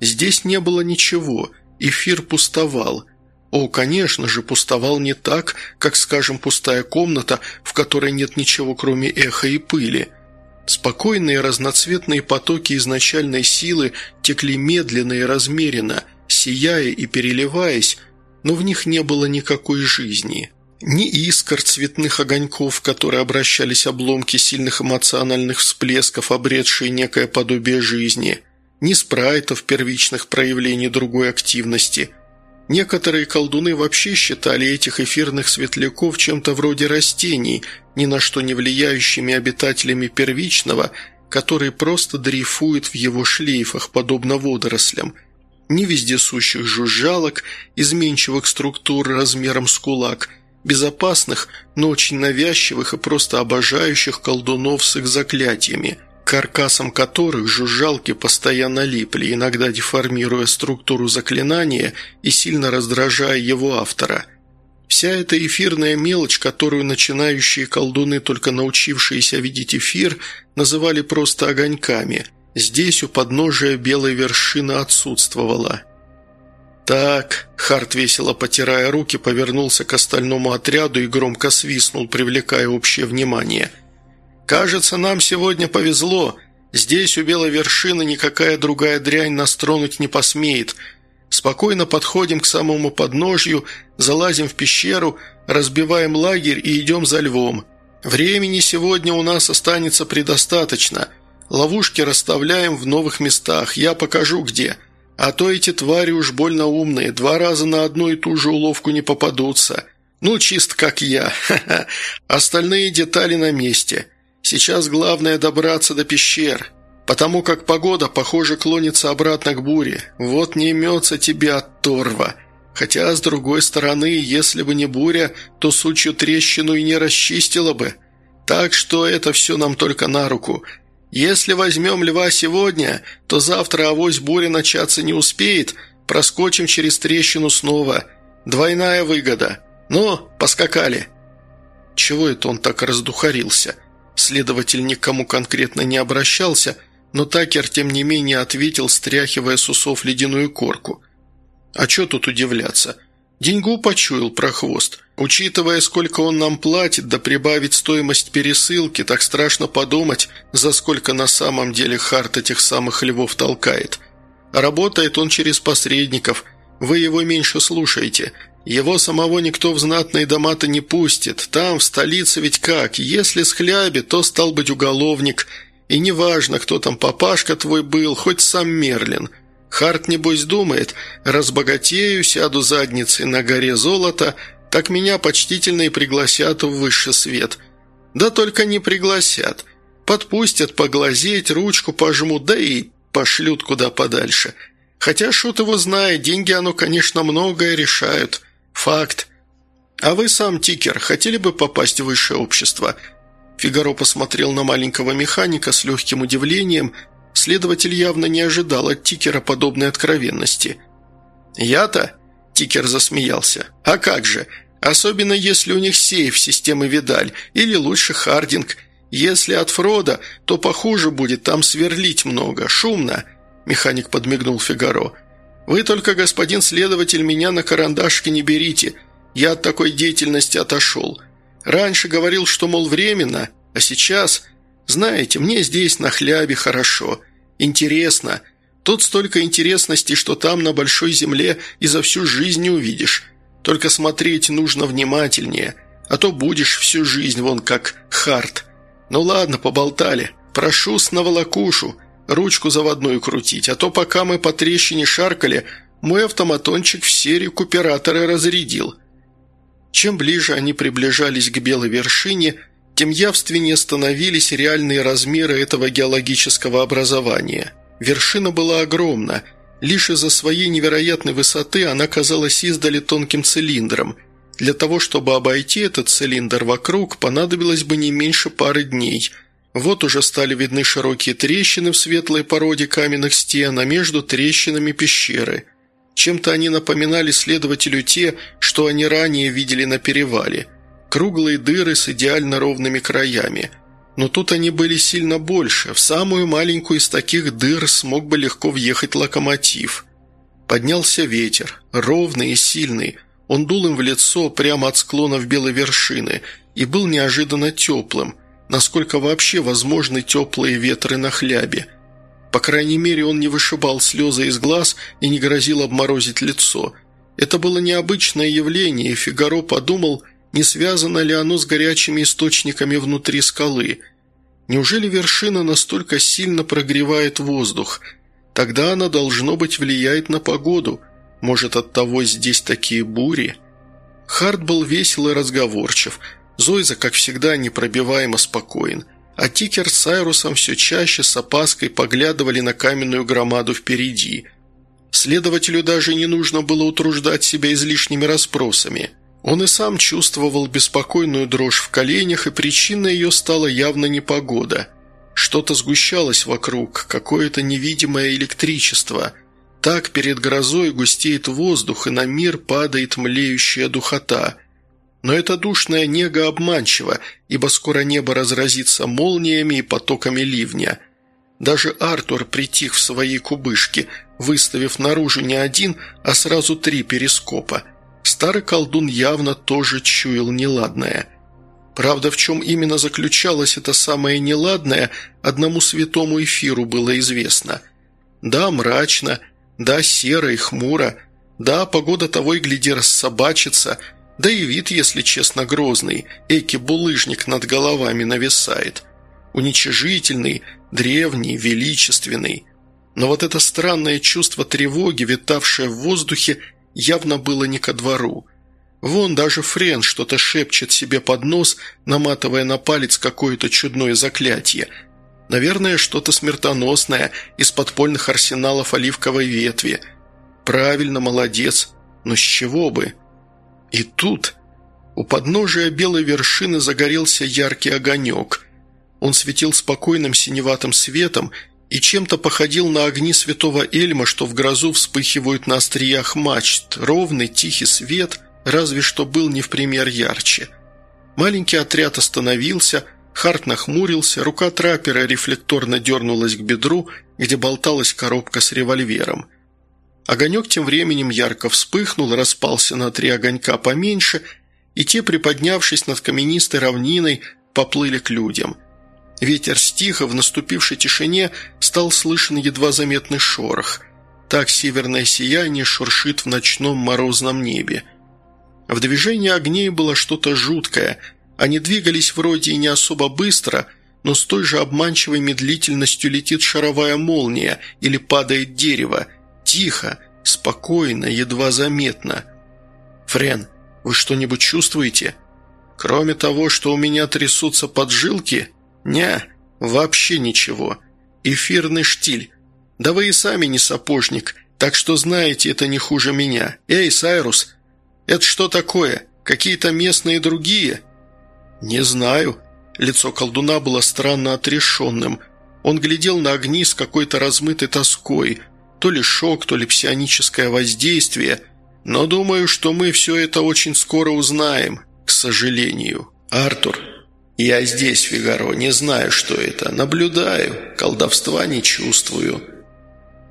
Здесь не было ничего, эфир пустовал. О, конечно же, пустовал не так, как, скажем, пустая комната, в которой нет ничего, кроме эха и пыли. Спокойные разноцветные потоки изначальной силы текли медленно и размеренно, сияя и переливаясь, но в них не было никакой жизни. Ни искр цветных огоньков, которые обращались обломки сильных эмоциональных всплесков, обретшие некое подобие жизни, ни спрайтов первичных проявлений другой активности. Некоторые колдуны вообще считали этих эфирных светляков чем-то вроде растений, ни на что не влияющими обитателями первичного, которые просто дрейфуют в его шлейфах, подобно водорослям – ни вездесущих жужжалок, изменчивых структур размером с кулак, безопасных, но очень навязчивых и просто обожающих колдунов с их заклятиями, каркасом которых жужжалки постоянно липли, иногда деформируя структуру заклинания и сильно раздражая его автора. Вся эта эфирная мелочь, которую начинающие колдуны, только научившиеся видеть эфир, называли просто огоньками, здесь у подножия белой вершины отсутствовала – «Так», – Харт, весело потирая руки, повернулся к остальному отряду и громко свистнул, привлекая общее внимание. «Кажется, нам сегодня повезло. Здесь у белой вершины никакая другая дрянь нас тронуть не посмеет. Спокойно подходим к самому подножью, залазим в пещеру, разбиваем лагерь и идем за львом. Времени сегодня у нас останется предостаточно. Ловушки расставляем в новых местах, я покажу где». А то эти твари уж больно умные, два раза на одну и ту же уловку не попадутся. Ну, чист как я. Остальные детали на месте. Сейчас главное добраться до пещер, потому как погода, похоже, клонится обратно к буре. Вот не имется тебе от торва. Хотя, с другой стороны, если бы не буря, то сучью трещину и не расчистила бы. Так что это все нам только на руку – если возьмем льва сегодня, то завтра авось буря начаться не успеет, проскочим через трещину снова. Двойная выгода. Ну, поскакали». Чего это он так раздухарился? Следователь никому конкретно не обращался, но Такер, тем не менее, ответил, стряхивая с усов ледяную корку. «А что тут удивляться? Деньгу почуял прохвост. Учитывая, сколько он нам платит, да прибавить стоимость пересылки, так страшно подумать, за сколько на самом деле Харт этих самых львов толкает. Работает он через посредников, вы его меньше слушаете. Его самого никто в знатные дома-то не пустит. Там, в столице ведь как, если схлябит, то стал быть уголовник. И неважно, кто там папашка твой был, хоть сам Мерлин». Харт, небось, думает, разбогатею, сяду задницей на горе золота, так меня почтительно и пригласят в высший свет. Да только не пригласят. Подпустят поглазеть, ручку пожмут, да и пошлют куда подальше. Хотя шут его знает, деньги оно, конечно, многое решают. Факт. А вы сам, Тикер, хотели бы попасть в высшее общество?» Фигаро посмотрел на маленького механика с легким удивлением – Следователь явно не ожидал от Тикера подобной откровенности. «Я-то?» – Тикер засмеялся. «А как же? Особенно если у них сейф системы Видаль, или лучше Хардинг. Если от Фрода, то похуже будет, там сверлить много, шумно». Механик подмигнул Фигаро. «Вы только, господин следователь, меня на карандашке не берите. Я от такой деятельности отошел. Раньше говорил, что, мол, временно, а сейчас...» Знаете, мне здесь, на хлябе, хорошо. Интересно. Тут столько интересностей, что там, на большой земле, и за всю жизнь не увидишь. Только смотреть нужно внимательнее, а то будешь всю жизнь вон как харт. Ну ладно, поболтали. Прошу с наволокушу, ручку заводную крутить, а то пока мы по трещине шаркали, мой автоматончик все рекуператоры разрядил». Чем ближе они приближались к белой вершине, тем явственнее становились реальные размеры этого геологического образования. Вершина была огромна. Лишь из-за своей невероятной высоты она казалась издали тонким цилиндром. Для того, чтобы обойти этот цилиндр вокруг, понадобилось бы не меньше пары дней. Вот уже стали видны широкие трещины в светлой породе каменных стен, а между трещинами пещеры – чем-то они напоминали следователю те, что они ранее видели на перевале. Круглые дыры с идеально ровными краями. Но тут они были сильно больше. В самую маленькую из таких дыр смог бы легко въехать локомотив. Поднялся ветер, ровный и сильный. Он дул им в лицо прямо от склонов белой вершины и был неожиданно теплым. Насколько вообще возможны теплые ветры на хлябе – по крайней мере, он не вышибал слезы из глаз и не грозил обморозить лицо. Это было необычное явление, и Фигаро подумал, не связано ли оно с горячими источниками внутри скалы. Неужели вершина настолько сильно прогревает воздух? Тогда она, должно быть, влияет на погоду. Может, оттого здесь такие бури? Харт был весел и разговорчив. Зойза, как всегда, непробиваемо спокоен – а Тикер с Айрусом все чаще с опаской поглядывали на каменную громаду впереди. Следователю даже не нужно было утруждать себя излишними расспросами. Он и сам чувствовал беспокойную дрожь в коленях, и причиной ее стала явно непогода. Что-то сгущалось вокруг, какое-то невидимое электричество. Так перед грозой густеет воздух, и на мир падает млеющая духота – но эта душная нега обманчива, ибо скоро небо разразится молниями и потоками ливня. Даже Артур притих в своей кубышке, выставив наружу не один, а сразу три перископа. Старый колдун явно тоже чуял неладное. Правда, в чем именно заключалось это самое неладное, одному святому эфиру было известно. Да, мрачно, да, серо и хмуро, да, погода того и гляди рассобачится – да и вид, если честно, грозный, эки-булыжник над головами нависает. Уничижительный, древний, величественный. Но вот это странное чувство тревоги, витавшее в воздухе, явно было не ко двору. Вон даже Френ что-то шепчет себе под нос, наматывая на палец какое-то чудное заклятие. Наверное, что-то смертоносное из подпольных арсеналов оливковой ветви. Правильно, молодец. Но с чего бы? И тут у подножия белой вершины загорелся яркий огонек. Он светил спокойным синеватым светом и чем-то походил на огни святого Эльма, что в грозу вспыхивают на остриях мачт. Ровный, тихий свет, разве что был не в пример ярче. Маленький отряд остановился, Харт нахмурился, рука траппера рефлекторно дернулась к бедру, где болталась коробка с револьвером – Огонек тем временем ярко вспыхнул, распался на три огонька поменьше, и те, приподнявшись над каменистой равниной, поплыли к людям. Ветер стих, в наступившей тишине стал слышен едва заметный шорох. Так северное сияние шуршит в ночном морозном небе. В движении огней было что-то жуткое. Они двигались вроде и не особо быстро, но с той же обманчивой медлительностью летит шаровая молния или падает дерево – Тихо, спокойно, едва заметно. «Френ, вы что-нибудь чувствуете?» «Кроме того, что у меня трясутся поджилки?» «Не, вообще ничего. Эфирный штиль. Да вы и сами не сапожник, так что знаете, это не хуже меня. Эй, Сайрус, это что такое? Какие-то местные другие?» «Не знаю». Лицо колдуна было странно отрешенным. Он глядел на огни с какой-то размытой тоской – то ли шок, то ли псионическое воздействие, но думаю, что мы все это очень скоро узнаем, к сожалению. Артур, я здесь, Фигаро, не знаю, что это, наблюдаю, колдовства не чувствую».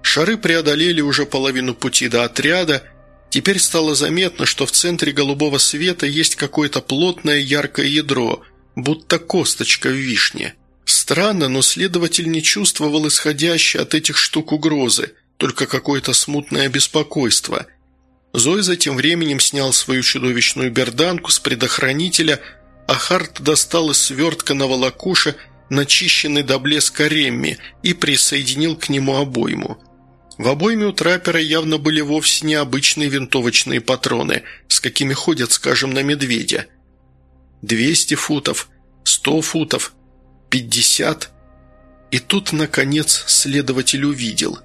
Шары преодолели уже половину пути до отряда, Теперь стало заметно, что в центре голубого света есть какое-то плотное яркое ядро, будто косточка в вишне. Странно, но следователь не чувствовал исходящей от этих штук угрозы – только какое-то смутное беспокойство. Зой тем временем снял свою чудовищную берданку с предохранителя, а Харт достал из свертка на волокуше начищенный до блеска ремми и присоединил к нему обойму. В обойме у траппера явно были вовсе необычные винтовочные патроны, с какими ходят, скажем, на медведя. «Двести футов», Сто футов? Пятьдесят? И тут, наконец, следователь увидел.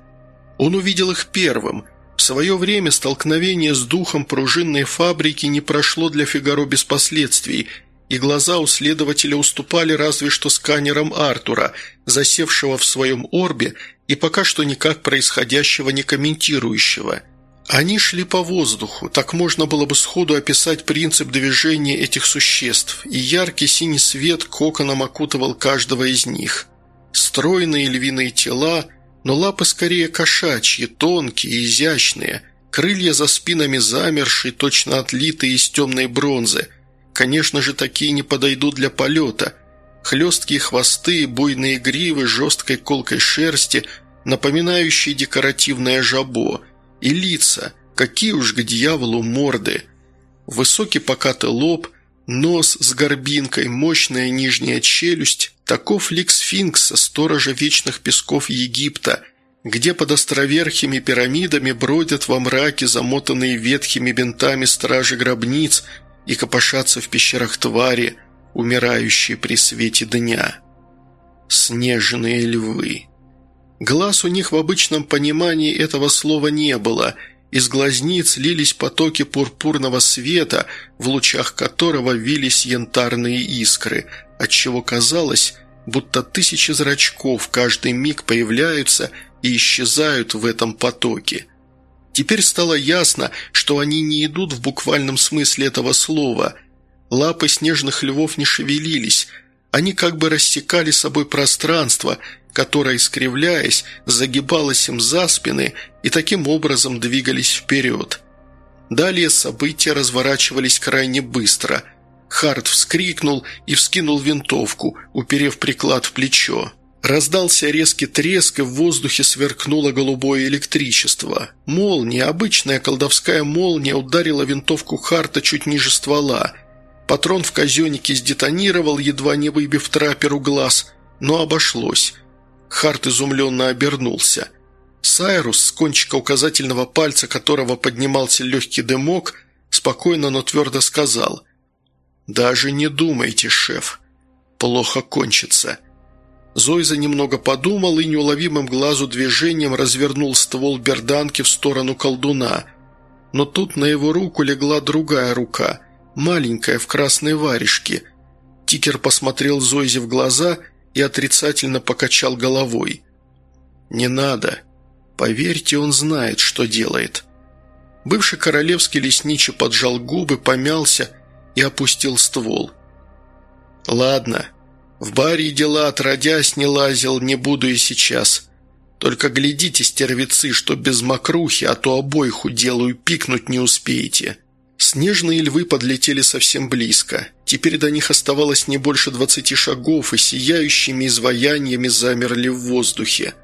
Он увидел их первым. В свое время столкновение с духом пружинной фабрики не прошло для Фигаро без последствий, и глаза у следователя уступали разве что сканерам Артура, засевшего в своем орбе и пока что никак происходящего не комментирующего. Они шли по воздуху, так можно было бы сходу описать принцип движения этих существ, и яркий синий свет коконом окутывал каждого из них – Стройные львиные тела, но лапы скорее кошачьи, тонкие, изящные, крылья за спинами замершие, точно отлитые из темной бронзы. Конечно же, такие не подойдут для полета. Хлесткие хвосты, буйные гривы, жесткой колкой шерсти, напоминающие декоративное жабо. И лица, какие уж к дьяволу морды. Высокий покатый лоб – Нос с горбинкой, мощная нижняя челюсть – таков лик сфинкса, сторожа вечных песков Египта, где под островерхими пирамидами бродят во мраке замотанные ветхими бинтами стражи гробниц и копошатся в пещерах твари, умирающие при свете дня. Снежные львы. Глаз у них в обычном понимании этого слова не было – из глазниц лились потоки пурпурного света, в лучах которого вились янтарные искры, отчего казалось, будто тысячи зрачков каждый миг появляются и исчезают в этом потоке. Теперь стало ясно, что они не идут в буквальном смысле этого слова. Лапы снежных львов не шевелились, они как бы рассекали собой пространство – которая, искривляясь, загибалась им за спины и таким образом двигались вперед. Далее события разворачивались крайне быстро. Харт вскрикнул и вскинул винтовку, уперев приклад в плечо. Раздался резкий треск, и в воздухе сверкнуло голубое электричество. Молния, обычная колдовская молния, ударила винтовку Харта чуть ниже ствола. Патрон в казеннике сдетонировал, едва не выбив траперу глаз, но обошлось. Харт изумленно обернулся. Сайрус, с кончика указательного пальца которого поднимался легкий дымок, спокойно, но твердо сказал «Даже не думайте, шеф. Плохо кончится». Зойза немного подумал и неуловимым глазу движением развернул ствол берданки в сторону колдуна. Но тут на его руку легла другая рука, маленькая, в красной варежке. Тикер посмотрел Зойзе в глаза – и отрицательно покачал головой. «Не надо. Поверьте, он знает, что делает». Бывший королевский лесничий поджал губы, помялся и опустил ствол. «Ладно. В баре дела отродясь не лазил, не буду и сейчас. Только глядите, стервецы, что без мокрухи, а то обоих уделаю, пикнуть не успеете». Снежные львы подлетели совсем близко. Теперь до них оставалось не больше двадцати шагов, и сияющими изваяниями замерли в воздухе.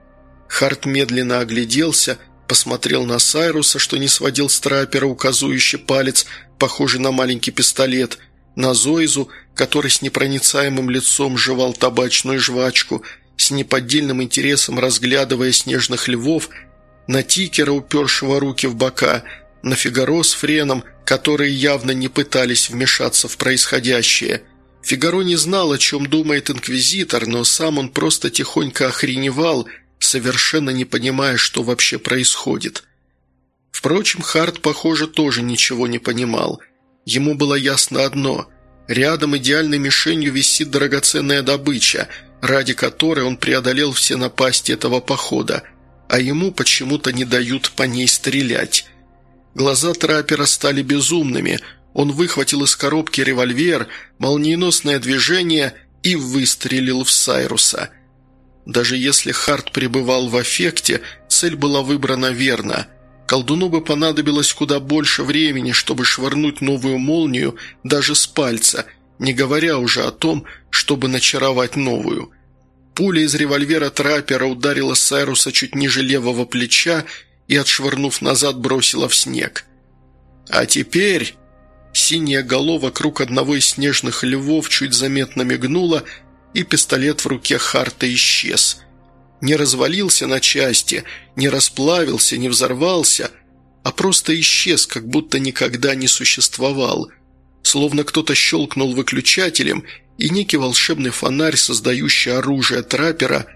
Харт медленно огляделся, посмотрел на Сайруса, что не сводил с трапера указующий палец, похожий на маленький пистолет, на Зоизу, который с непроницаемым лицом жевал табачную жвачку, с неподдельным интересом разглядывая снежных львов, на Тикера, упершего руки в бока – на Фигаро с Френом, которые явно не пытались вмешаться в происходящее. Фигаро не знал, о чем думает инквизитор, но сам он просто тихонько охреневал, совершенно не понимая, что вообще происходит. Впрочем, Харт, похоже, тоже ничего не понимал. Ему было ясно одно – рядом идеальной мишенью висит драгоценная добыча, ради которой он преодолел все напасти этого похода, а ему почему-то не дают по ней стрелять – Глаза траппера стали безумными. Он выхватил из коробки револьвер, молниеносное движение и выстрелил в Сайруса. Даже если Харт пребывал в аффекте, цель была выбрана верно. Колдуну бы понадобилось куда больше времени, чтобы швырнуть новую молнию даже с пальца, не говоря уже о том, чтобы начаровать новую. Пуля из револьвера траппера ударила Сайруса чуть ниже левого плеча и, отшвырнув назад, бросила в снег. «А теперь...» Синяя голова вокруг одного из снежных львов чуть заметно мигнула, и пистолет в руке Харта исчез. Не развалился на части, не расплавился, не взорвался, а просто исчез, как будто никогда не существовал. Словно кто-то щелкнул выключателем, и некий волшебный фонарь, создающий оружие траппера,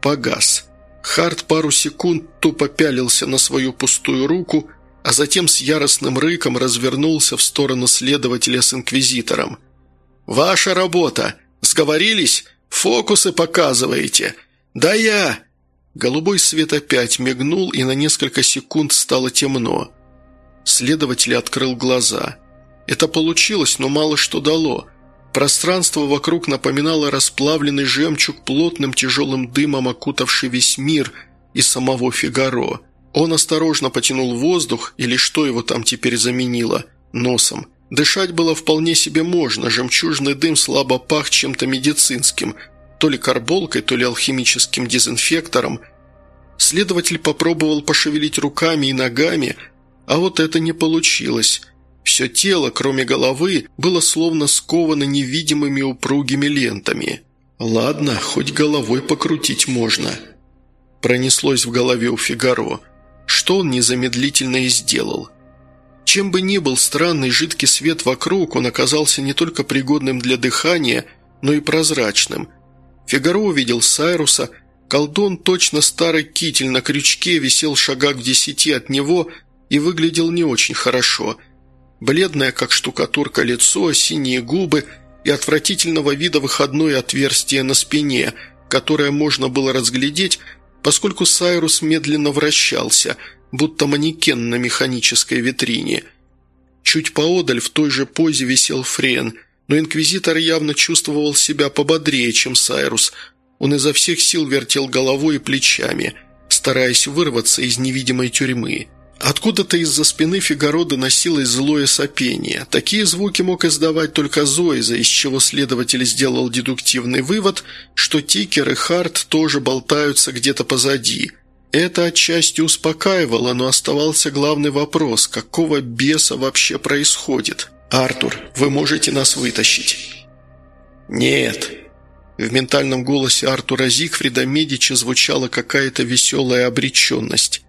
погас. Харт пару секунд тупо пялился на свою пустую руку, а затем с яростным рыком развернулся в сторону следователя с инквизитором. «Ваша работа! Сговорились? Фокусы показываете! Да я!» Голубой свет опять мигнул, и на несколько секунд стало темно. Следователь открыл глаза. Это получилось, но мало что дало. Пространство вокруг напоминало расплавленный жемчуг, плотным тяжелым дымом окутавший весь мир и самого Фигаро. Он осторожно потянул воздух, или что его там теперь заменило, носом. Дышать было вполне себе можно, жемчужный дым слабо пах чем-то медицинским – то ли карболкой, то ли алхимическим дезинфектором. Следователь попробовал пошевелить руками и ногами, а вот это не получилось. Все тело, кроме головы, было словно сковано невидимыми упругими лентами. «Ладно, хоть головой покрутить можно». Пронеслось в голове у Фигаро, что он незамедлительно и сделал. Чем бы ни был странный жидкий свет вокруг, он оказался не только пригодным для дыхания, но и прозрачным – Фигаро увидел Сайруса. Колдун, точно старый китель на крючке, висел шагах в десяти от него и выглядел не очень хорошо. Бледное, как штукатурка, лицо, синие губы и отвратительного вида выходное отверстие на спине, которое можно было разглядеть, поскольку Сайрус медленно вращался, будто манекен на механической витрине. Чуть поодаль в той же позе висел Френ – но инквизитор явно чувствовал себя пободрее, чем Сайрус. Он изо всех сил вертел головой и плечами, стараясь вырваться из невидимой тюрьмы. Откуда-то из-за спины Фигаро доносилось злое сопение. Такие звуки мог издавать только Зоиза, из чего следователь сделал дедуктивный вывод, что Тикер и Харт тоже болтаются где-то позади. Это отчасти успокаивало, но оставался главный вопрос – какого беса вообще происходит? «Артур, вы можете нас вытащить?» «Нет». В ментальном голосе Артура Зигфрида Медича звучала какая-то веселая обреченность.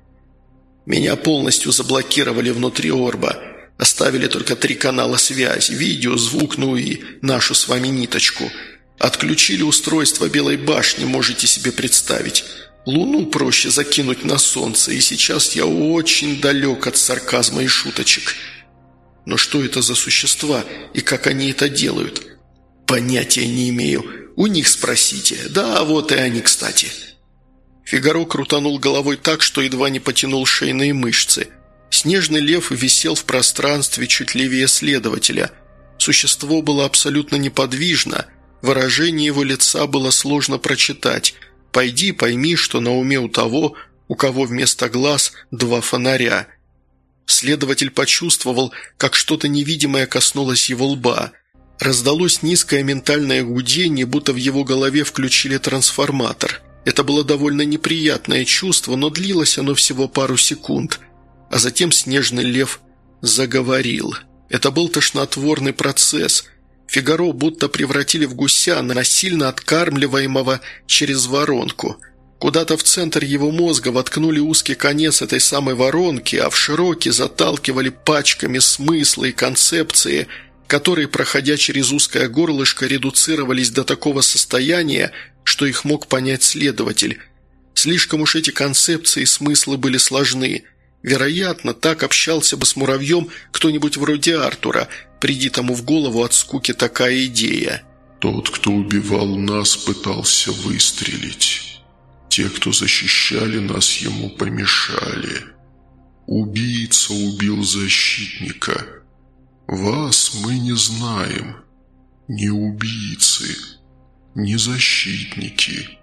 «Меня полностью заблокировали внутри Орба. Оставили только три канала связи, видео, звук, ну и нашу с вами ниточку. Отключили устройство Белой башни, можете себе представить. Луну проще закинуть на солнце, и сейчас я очень далек от сарказма и шуточек». Но что это за существа и как они это делают? Понятия не имею. У них спросите. Да, вот и они, кстати». Фигаро крутанул головой так, что едва не потянул шейные мышцы. Снежный лев висел в пространстве чуть левее следователя. Существо было абсолютно неподвижно. Выражение его лица было сложно прочитать. «Пойди, пойми, что на уме у того, у кого вместо глаз два фонаря». Следователь почувствовал, как что-то невидимое коснулось его лба. Раздалось низкое ментальное гудение, будто в его голове включили трансформатор. Это было довольно неприятное чувство, но длилось оно всего пару секунд. А затем снежный лев заговорил. Это был тошнотворный процесс. Фигаро будто превратили в гуся, насильно откармливаемого через воронку – Куда-то в центр его мозга воткнули узкий конец этой самой воронки, а в широкий заталкивали пачками смысла и концепции, которые, проходя через узкое горлышко, редуцировались до такого состояния, что их мог понять следователь. Слишком уж эти концепции и смыслы были сложны. Вероятно, так общался бы с муравьем кто-нибудь вроде Артура, приди тому в голову от скуки такая идея. «Тот, кто убивал нас, пытался выстрелить». Те, кто защищали нас, ему помешали. Убийца убил защитника. Вас мы не знаем. Ни убийцы, ни защитники.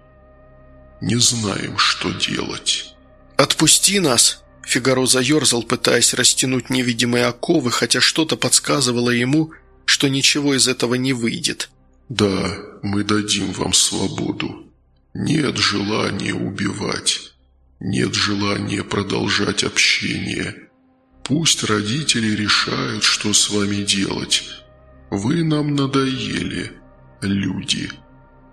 Не знаем, что делать. «Отпусти нас!» Фигаро заерзал, пытаясь растянуть невидимые оковы, хотя что-то подсказывало ему, что ничего из этого не выйдет. «Да, мы дадим вам свободу. Нет желания убивать. Нет желания продолжать общение. Пусть родители решают, что с вами делать. Вы нам надоели, люди.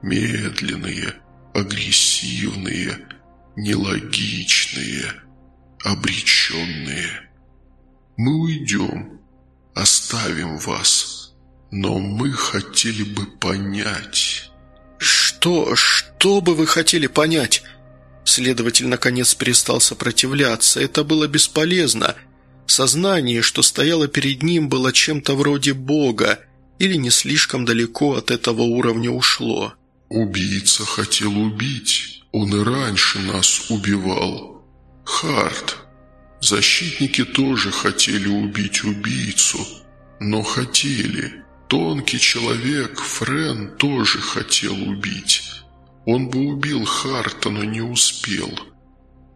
Медленные, агрессивные, нелогичные, обреченные. Мы уйдем, оставим вас. но мы хотели бы понять». «Что? Что бы вы хотели понять?» Следователь, наконец, перестал сопротивляться. Это было бесполезно. Сознание, что стояло перед ним, было чем-то вроде Бога, или не слишком далеко от этого уровня ушло. «Убийца хотел убить. Он и раньше нас убивал. Харт. Защитники тоже хотели убить убийцу. Но хотели. Тонкий человек, Френ, тоже хотел убить. Он бы убил Харта, но не успел.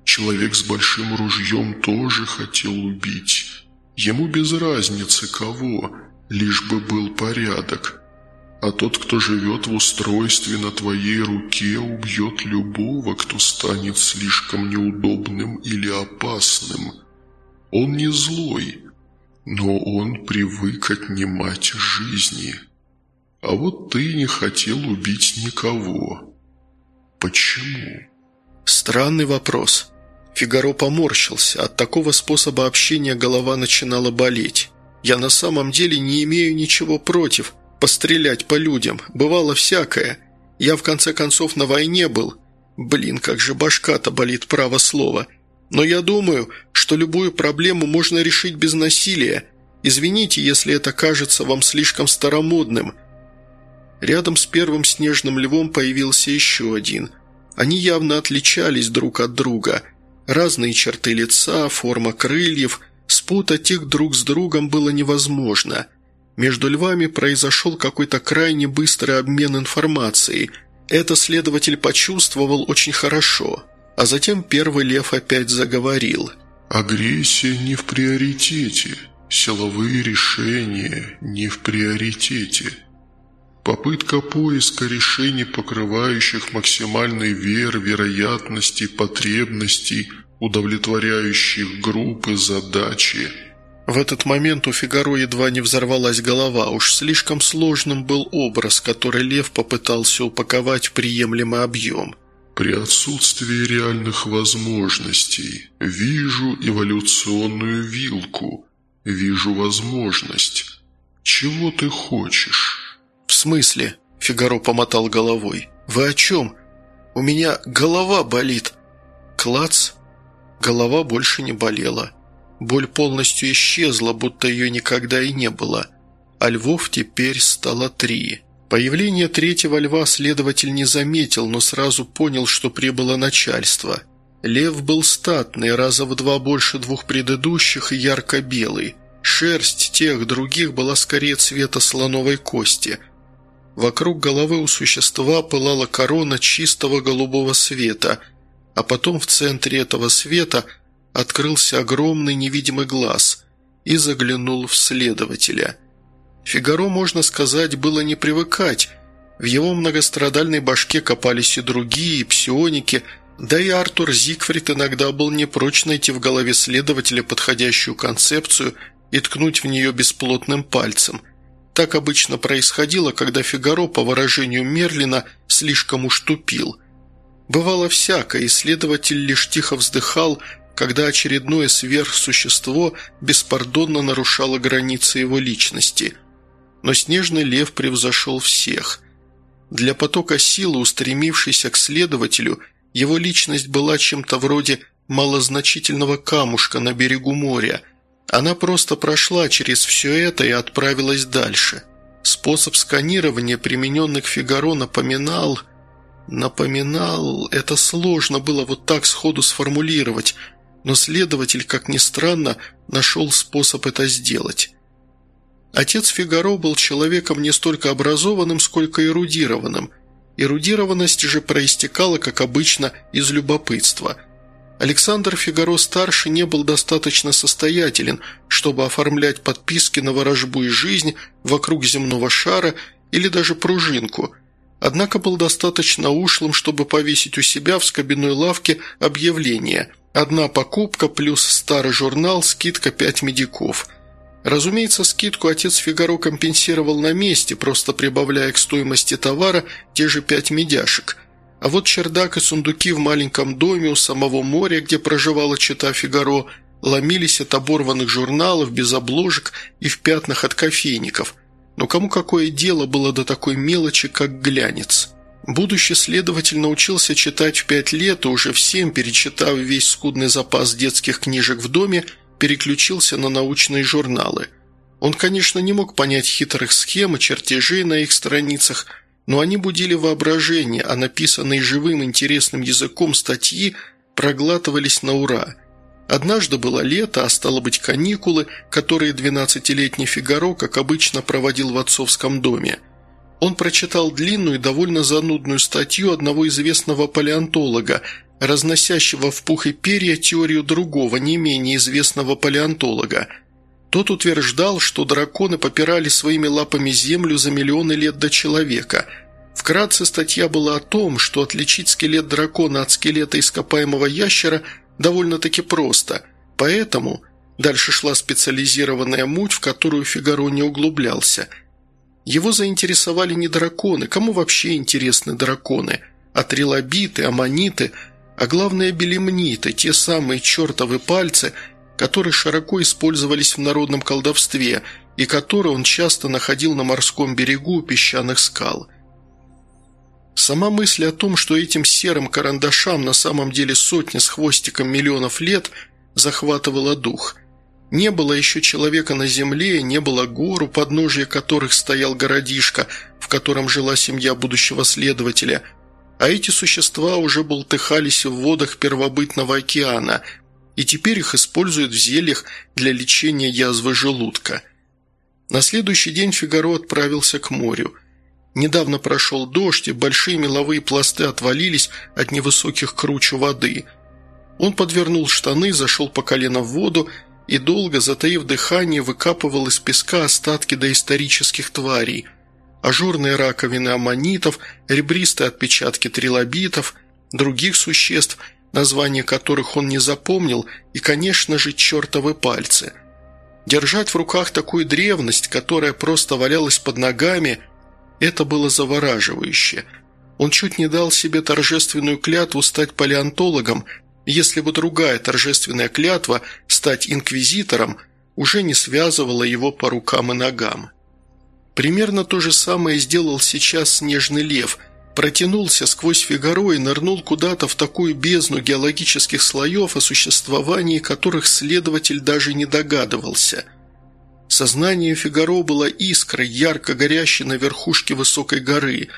Человек с большим ружьем тоже хотел убить. Ему без разницы кого, лишь бы был порядок. А тот, кто живет в устройстве на твоей руке, убьет любого, кто станет слишком неудобным или опасным. Он не злой, но он привык отнимать жизни. А вот ты не хотел убить никого. Почему? Странный вопрос. Фигаро поморщился. От такого способа общения голова начинала болеть. Я на самом деле не имею ничего против – пострелять по людям. Бывало всякое. Я в конце концов на войне был. Блин, как же башка-то болит право слова. Но я думаю, что любую проблему можно решить без насилия. Извините, если это кажется вам слишком старомодным. Рядом с первым снежным львом появился еще один. Они явно отличались друг от друга. Разные черты лица, форма крыльев. Спутать их друг с другом было невозможно – между львами произошел какой-то крайне быстрый обмен информацией. Это следователь почувствовал очень хорошо. А затем первый лев опять заговорил. «Агрессия не в приоритете. Силовые решения не в приоритете. Попытка поиска решений, покрывающих максимальный вер вероятностей, потребностей, удовлетворяющих группы задачи – в этот момент у Фигаро едва не взорвалась голова, уж слишком сложным был образ, который Лев попытался упаковать в приемлемый объем. «При отсутствии реальных возможностей вижу эволюционную вилку, вижу возможность. Чего ты хочешь?» «В смысле?» – Фигаро помотал головой. «Вы о чем? У меня голова болит». Клац. Голова больше не болела. Боль полностью исчезла, будто ее никогда и не было. А львов теперь стало три. Появление третьего льва следователь не заметил, но сразу понял, что прибыло начальство. Лев был статный, раза в два больше двух предыдущих и ярко-белый. Шерсть тех других была скорее цвета слоновой кости. Вокруг головы у существа пылала корона чистого голубого света, а потом в центре этого света – открылся огромный невидимый глаз и заглянул в следователя. Фигаро, можно сказать, было не привыкать. В его многострадальной башке копались и другие, псионики, да и Артур Зигфрид иногда был не прочь найти в голове следователя подходящую концепцию и ткнуть в нее бесплотным пальцем. Так обычно происходило, когда Фигаро, по выражению Мерлина, слишком уж тупил. Бывало всякое, исследователь лишь тихо вздыхал – когда очередное сверхсущество беспардонно нарушало границы его личности. Но снежный лев превзошел всех. Для потока силы, устремившейся к следователю, его личность была чем-то вроде малозначительного камушка на берегу моря. Она просто прошла через все это и отправилась дальше. Способ сканирования, примененный к Фигаро, напоминал... Напоминал... Это сложно было вот так сходу сформулировать – но следователь, как ни странно, нашел способ это сделать. Отец Фигаро был человеком не столько образованным, сколько эрудированным. Эрудированность же проистекала, как обычно, из любопытства. Александр Фигаро-старший не был достаточно состоятелен, чтобы оформлять подписки на ворожбу и жизнь вокруг земного шара или даже пружинку – однако был достаточно ушлым, чтобы повесить у себя в скобяной лавке объявление Одна покупка плюс старый журнал, скидка 5 медиков. Разумеется, скидку отец Фигаро компенсировал на месте, просто прибавляя к стоимости товара те же 5 медяшек. А вот чердак и сундуки в маленьком доме у самого моря, где проживала чита Фигаро, ломились от оборванных журналов, без обложек и в пятнах от кофейников. Но кому какое дело было до такой мелочи, как глянец? Будущий следователь научился читать в пять лет и уже всем, перечитав весь скудный запас детских книжек в доме, переключился на научные журналы. Он, конечно, не мог понять хитрых схем и чертежей на их страницах, но они будили воображение, а написанные живым интересным языком статьи проглатывались на ура. Однажды было лето, а стало быть каникулы, которые двенадцатилетний Фигаро, как обычно, проводил в отцовском доме – он прочитал длинную и довольно занудную статью одного известного палеонтолога, разносящего в пух и перья теорию другого, не менее известного палеонтолога. Тот утверждал, что драконы попирали своими лапами землю за миллионы лет до человека. Вкратце статья была о том, что отличить скелет дракона от скелета ископаемого ящера довольно-таки просто. Поэтому дальше шла специализированная муть, в которую Фигаро не углублялся – его заинтересовали не драконы, кому вообще интересны драконы, а трилобиты, аммониты, а главное белемниты, те самые чертовы пальцы, которые широко использовались в народном колдовстве и которые он часто находил на морском берегу у песчаных скал. Сама мысль о том, что этим серым карандашам на самом деле сотни с хвостиком миллионов лет, захватывала дух – не было еще человека на земле, не было гор, у подножия которых стоял городишко, в котором жила семья будущего следователя, а эти существа уже болтыхались в водах первобытного океана, и теперь их используют в зельях для лечения язвы желудка. На следующий день Фигаро отправился к морю. Недавно прошел дождь, и большие меловые пласты отвалились от невысоких круч воды. Он подвернул штаны, зашел по колено в воду и долго, затаив дыхание, выкапывал из песка остатки доисторических тварей, ажурные раковины аммонитов, ребристые отпечатки трилобитов, других существ, названия которых он не запомнил, и, конечно же, чертовы пальцы. Держать в руках такую древность, которая просто валялась под ногами, это было завораживающе. Он чуть не дал себе торжественную клятву стать палеонтологом – если бы другая торжественная клятва стать инквизитором уже не связывала его по рукам и ногам. Примерно то же самое сделал сейчас снежный лев, протянулся сквозь Фигаро и нырнул куда-то в такую бездну геологических слоев, о существовании которых следователь даже не догадывался. Сознание Фигаро было искрой, ярко горящей на верхушке высокой горы.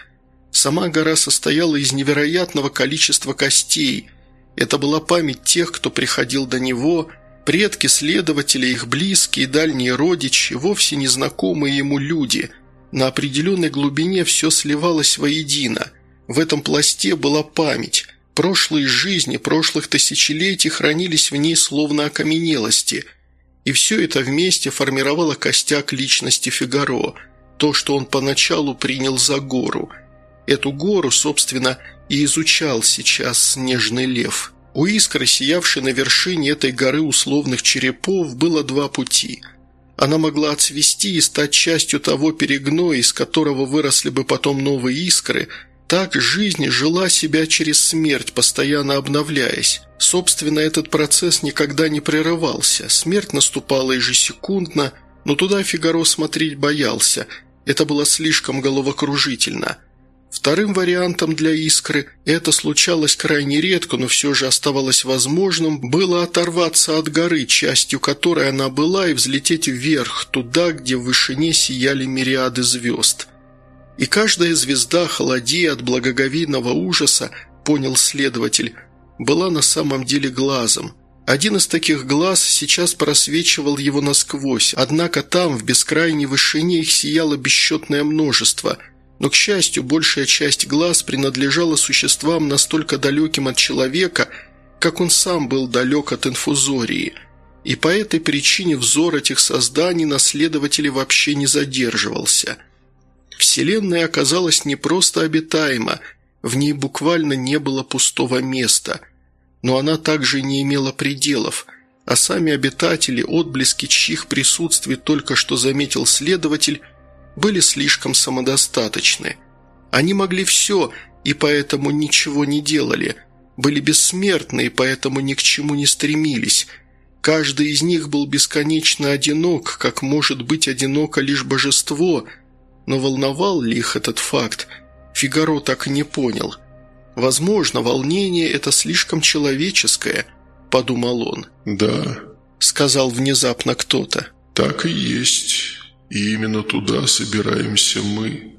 Сама гора состояла из невероятного количества костей – это была память тех, кто приходил до него, предки следователи, их близкие, дальние родичи, вовсе незнакомые ему люди. На определенной глубине все сливалось воедино. В этом пласте была память. Прошлые жизни, прошлых тысячелетий хранились в ней словно окаменелости. И все это вместе формировало костяк личности Фигаро, то, что он поначалу принял за гору. Эту гору, собственно, и изучал сейчас снежный лев. У искры, сиявшей на вершине этой горы условных черепов, было два пути. Она могла отцвести и стать частью того перегноя, из которого выросли бы потом новые искры. Так жизнь жила себя через смерть, постоянно обновляясь. Собственно, этот процесс никогда не прерывался. Смерть наступала ежесекундно, но туда Фигаро смотреть боялся. Это было слишком головокружительно – Вторым вариантом для «Искры» – это случалось крайне редко, но все же оставалось возможным – было оторваться от горы, частью которой она была, и взлететь вверх, туда, где в вышине сияли мириады звезд. И каждая звезда, холодея от благоговейного ужаса, понял следователь, была на самом деле глазом. Один из таких глаз сейчас просвечивал его насквозь, однако там, в бескрайней вышине, их сияло бесчетное множество – но, к счастью, большая часть глаз принадлежала существам настолько далеким от человека, как он сам был далек от инфузории, и по этой причине взор этих созданий наследователей вообще не задерживался. Вселенная оказалась не просто обитаема, в ней буквально не было пустого места, но она также не имела пределов, а сами обитатели, отблески чьих присутствий только что заметил следователь, были слишком самодостаточны. Они могли все, и поэтому ничего не делали, были бессмертны, и поэтому ни к чему не стремились. Каждый из них был бесконечно одинок, как может быть одиноко лишь божество, Но волновал ли их этот факт? Фигаро так и не понял. «Возможно, волнение – это слишком человеческое», – подумал он. «Да», – сказал внезапно кто-то. «Так и есть. И именно туда собираемся мы.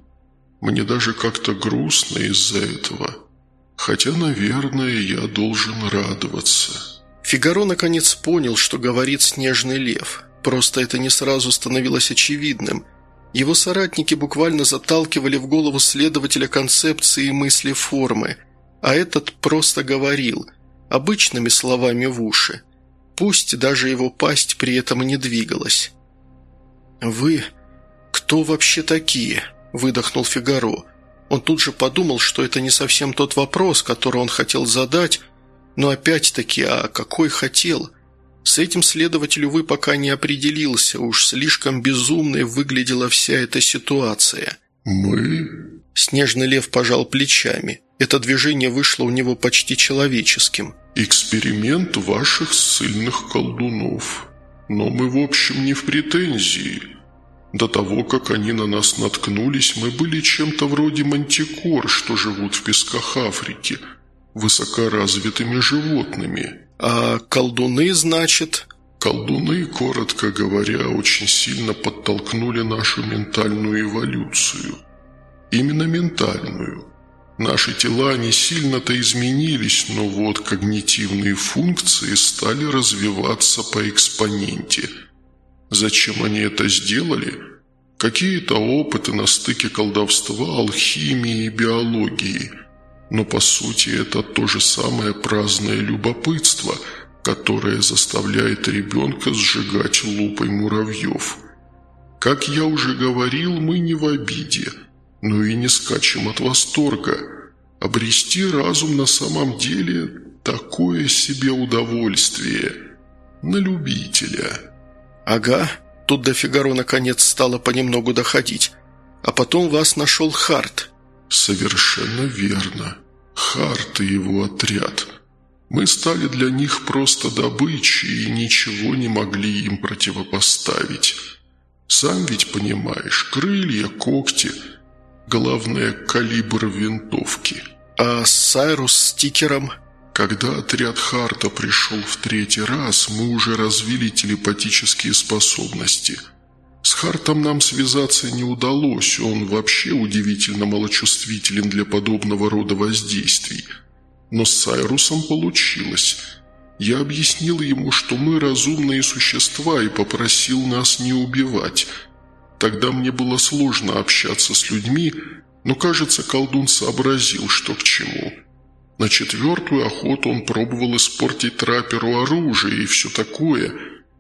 Мне даже как-то грустно из-за этого. Хотя, наверное, я должен радоваться». Фигаро наконец понял, что говорит снежный лев. Просто это не сразу становилось очевидным. Его соратники буквально заталкивали в голову следователя концепции мысли формы, а этот просто говорил, обычными словами в уши. Пусть даже его пасть при этом не двигалась. «Вы кто вообще такие?» – выдохнул Фигаро. Он тут же подумал, что это не совсем тот вопрос, который он хотел задать, но опять-таки, а какой хотел? С этим следователь, увы, пока не определился, уж слишком безумной выглядела вся эта ситуация. «Мы?» Снежный лев пожал плечами. Это движение вышло у него почти человеческим. «Эксперимент ваших сильных колдунов. Но мы, в общем, не в претензии. До того, как они на нас наткнулись, мы были чем-то вроде мантикор, что живут в песках Африки, высокоразвитыми животными». «А колдуны, значит?» Колдуны, коротко говоря, очень сильно подтолкнули нашу ментальную эволюцию. Именно ментальную. Наши тела не сильно-то изменились, но вот когнитивные функции стали развиваться по экспоненте. Зачем они это сделали? Какие-то опыты на стыке колдовства, алхимии и биологии – но по сути это то же самое праздное любопытство, которое заставляет ребенка сжигать лупой муравьев. Как я уже говорил, мы не в обиде, но и не скачем от восторга. Обрести разум на самом деле – такое себе удовольствие. На любителя. «Ага», тут до Фигаро наконец стало понемногу доходить. «А потом вас нашел Харт». «Совершенно верно. Харт и его отряд. Мы стали для них просто добычей и ничего не могли им противопоставить. Сам ведь понимаешь, крылья, когти, главное – калибр винтовки». «А Сайрус с стикером?» Когда отряд Харта пришел в третий раз, мы уже развили телепатические способности – с Хартом нам связаться не удалось, он вообще удивительно малочувствителен для подобного рода воздействий. Но с Сайрусом получилось. Я объяснил ему, что мы разумные существа и попросил нас не убивать. Тогда мне было сложно общаться с людьми, но, кажется, колдун сообразил, что к чему. На четвертую охоту он пробовал испортить траперу оружие и все такое,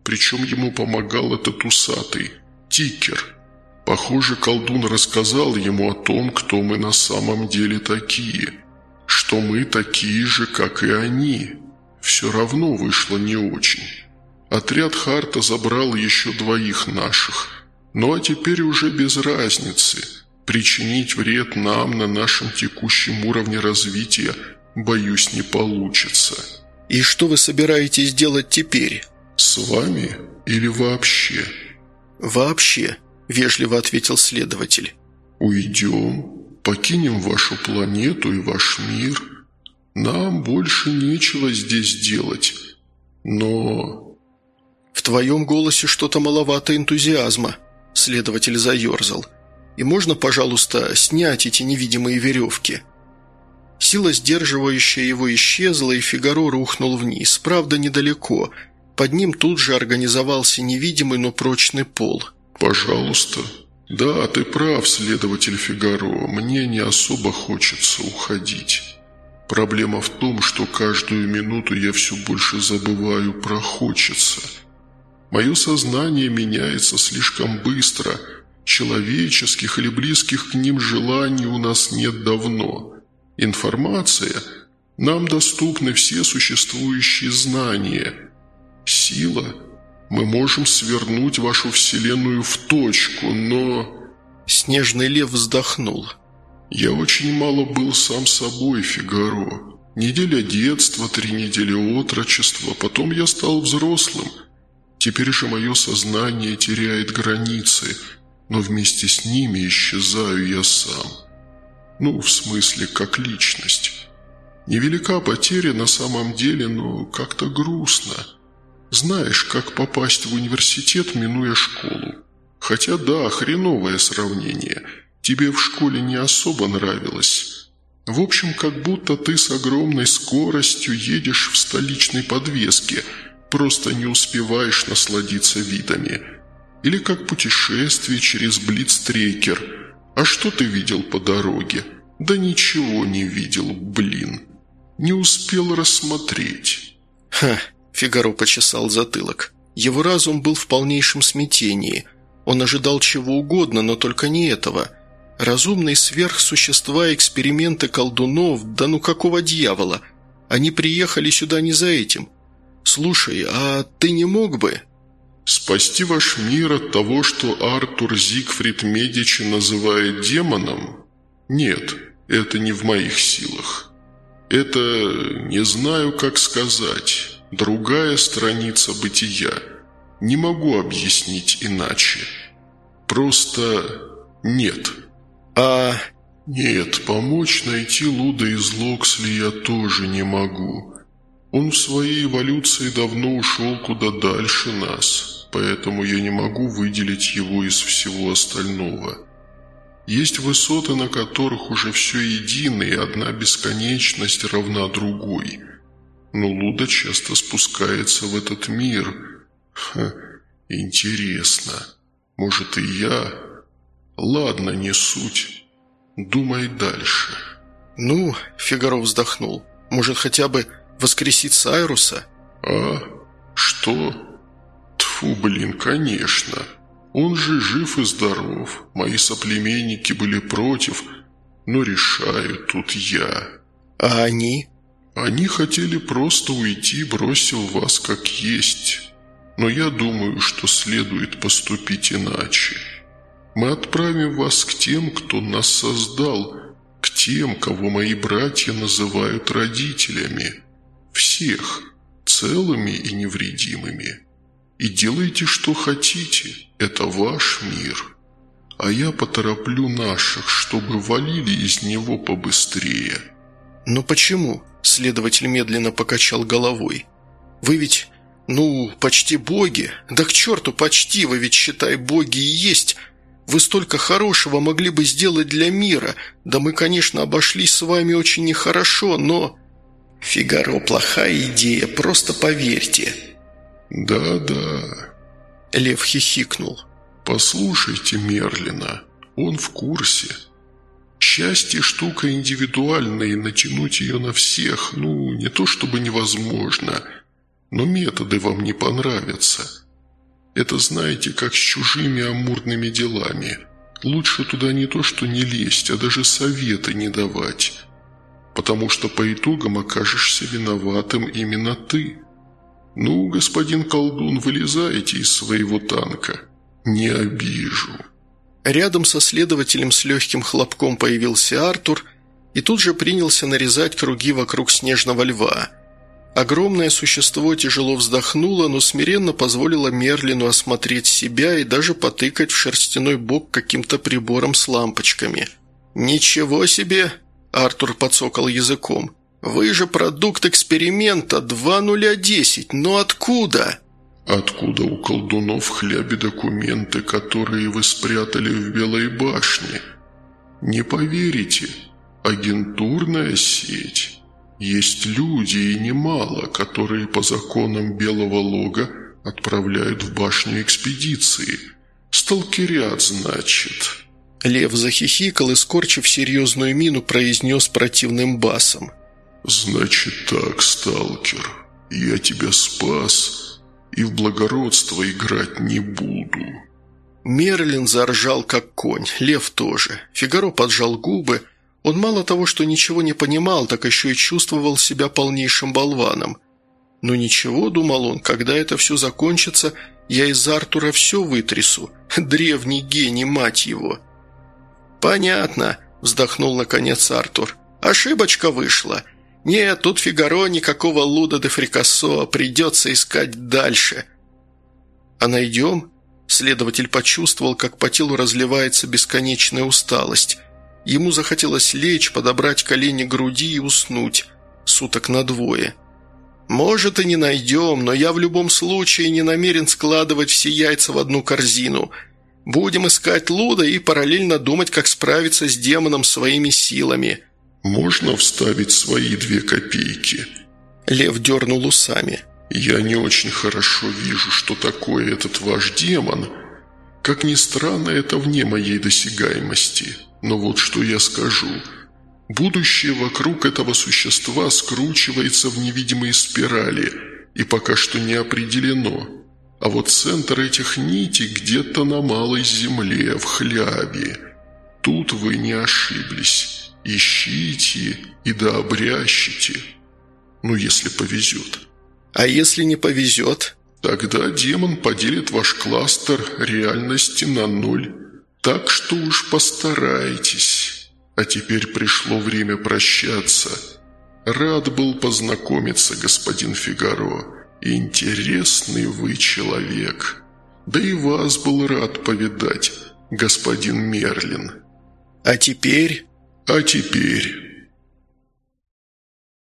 причем ему помогал этот усатый – Тикер. Похоже, колдун рассказал ему о том, кто мы на самом деле такие. Что мы такие же, как и они. Все равно вышло не очень. Отряд Харта забрал еще двоих наших. Ну а теперь уже без разницы. Причинить вред нам на нашем текущем уровне развития, боюсь, не получится. «И что вы собираетесь делать теперь?» «С вами или вообще?» «Вообще», – вежливо ответил следователь. «Уйдем, покинем вашу планету и ваш мир. Нам больше нечего здесь делать. Но...» «В твоем голосе что-то маловато энтузиазма», – следователь заерзал. «И можно, пожалуйста, снять эти невидимые веревки?» Сила, сдерживающая его, исчезла, и Фигаро рухнул вниз, правда, недалеко – под ним тут же организовался невидимый, но прочный пол. «Пожалуйста». «Да, ты прав, следователь Фигаро. Мне не особо хочется уходить. Проблема в том, что каждую минуту я все больше забываю про «хочется». Мое сознание меняется слишком быстро. Человеческих или близких к ним желаний у нас нет давно. Информация. Нам доступны все существующие знания – Сила? Мы можем свернуть вашу вселенную в точку, но...» Снежный лев вздохнул. «Я очень мало был сам собой, Фигаро. Неделя детства, три недели отрочества, потом я стал взрослым. Теперь же мое сознание теряет границы. но вместе с ними исчезаю я сам. Ну, в смысле, как личность. Невелика потеря на самом деле, но как-то грустно. Знаешь, как попасть в университет, минуя школу. Хотя да, хреновое сравнение. Тебе в школе не особо нравилось. В общем, как будто ты с огромной скоростью едешь в столичной подвеске, просто не успеваешь насладиться видами. Или как путешествие через Блицтрекер. А что ты видел по дороге? Да ничего не видел, блин. Не успел рассмотреть. Ха, Фигаро почесал затылок. Его разум был в полнейшем смятении. Он ожидал чего угодно, но только не этого. Разумные сверхсущества, эксперименты колдунов, да ну какого дьявола? Они приехали сюда не за этим. Слушай, а ты не мог бы...» «Спасти ваш мир от того, что Артур Зигфрид Медичи называет демоном? Нет, это не в моих силах. Это не знаю, как сказать. Другая страница бытия. Не могу объяснить иначе. Просто нет». «А...» «Нет, помочь найти Луда из Локсли я тоже не могу. Он в своей эволюции давно ушел куда дальше нас, поэтому я не могу выделить его из всего остального. Есть высоты, на которых уже все едино, и одна бесконечность равна другой. Но Луда часто спускается в этот мир. Ха, интересно. Может и я? Ладно, не суть. Думай дальше. «Ну», — Фигаро вздохнул, — «может, хотя бы Воскресить Сайруса?» «А? Что? Тфу, блин, конечно. Он же жив и здоров. Мои соплеменники были против, но решаю тут я». «А они?» «Они хотели просто уйти, бросив вас как есть. Но я думаю, что следует поступить иначе. Мы отправим вас к тем, кто нас создал, к тем, кого мои братья называют родителями». Всех, целыми и невредимыми. И делайте, что хотите, это ваш мир. А я потороплю наших, чтобы валили из него побыстрее». «Но почему?» – следователь медленно покачал головой. «Вы ведь, ну, почти боги. Да к черту, почти, вы ведь, считай, боги и есть. Вы столько хорошего могли бы сделать для мира. Да мы, конечно, обошлись с вами очень нехорошо, но...» «Фигаро, плохая идея, просто поверьте». «Да-да», — Лев хихикнул. «Послушайте Мерлина, он в курсе. Счастье – штука индивидуальная, и натянуть ее на всех, ну, не то чтобы невозможно, но методы вам не понравятся. Это знаете, как с чужими амурными делами. Лучше туда не то что не лезть, а даже советы не давать» потому что по итогам окажешься виноватым именно ты. Ну, господин колдун, вылезайте из своего танка. Не обижу». Рядом со следователем с легким хлопком появился Артур и тут же принялся нарезать круги вокруг снежного льва. Огромное существо тяжело вздохнуло, но смиренно позволило Мерлину осмотреть себя и даже потыкать в шерстяной бок каким-то прибором с лампочками. «Ничего себе!» Артур подсокал языком. «Вы же продукт эксперимента 2010, но откуда?» «Откуда у колдунов в документы, которые вы спрятали в Белой башне? Не поверите, агентурная сеть. Есть люди и немало, которые по законам Белого Лога отправляют в башню экспедиции. Сталкерят, значит». Лев захихикал и, скорчив серьезную мину, произнес противным басом. «Значит так, сталкер, я тебя спас и в благородство играть не буду». Мерлин заржал, как конь, Лев тоже. Фигаро поджал губы. Он мало того, что ничего не понимал, так еще и чувствовал себя полнейшим болваном. «Ну ничего», — думал он, — «когда это все закончится, я из Артура все вытрясу. Древний гений, мать его!» «Понятно», – вздохнул наконец Артур. «Ошибочка вышла. Нет, тут Фигаро никакого Луда де Фрикассо, придется искать дальше». «А найдем?» Следователь почувствовал, как по телу разливается бесконечная усталость. Ему захотелось лечь, подобрать колени груди и уснуть. Суток на двое. «Может, и не найдем, но я в любом случае не намерен складывать все яйца в одну корзину. Будем искать Луда и параллельно думать, как справиться с демоном своими силами». «Можно вставить свои две копейки?» Лев дернул усами. «Я не очень хорошо вижу, что такое этот ваш демон. Как ни странно, это вне моей досягаемости. Но вот что я скажу. Будущее вокруг этого существа скручивается в невидимые спирали и пока что не определено. А вот центр этих нитей где-то на малой земле, в хлябе. Тут вы не ошиблись. Ищите и дообрящите. Ну, если повезет. А если не повезет? Тогда демон поделит ваш кластер реальности на ноль. Так что уж постарайтесь. А теперь пришло время прощаться. Рад был познакомиться, господин Фигаро. Интересный вы человек. Да и вас был рад повидать, господин Мерлин. А теперь? А теперь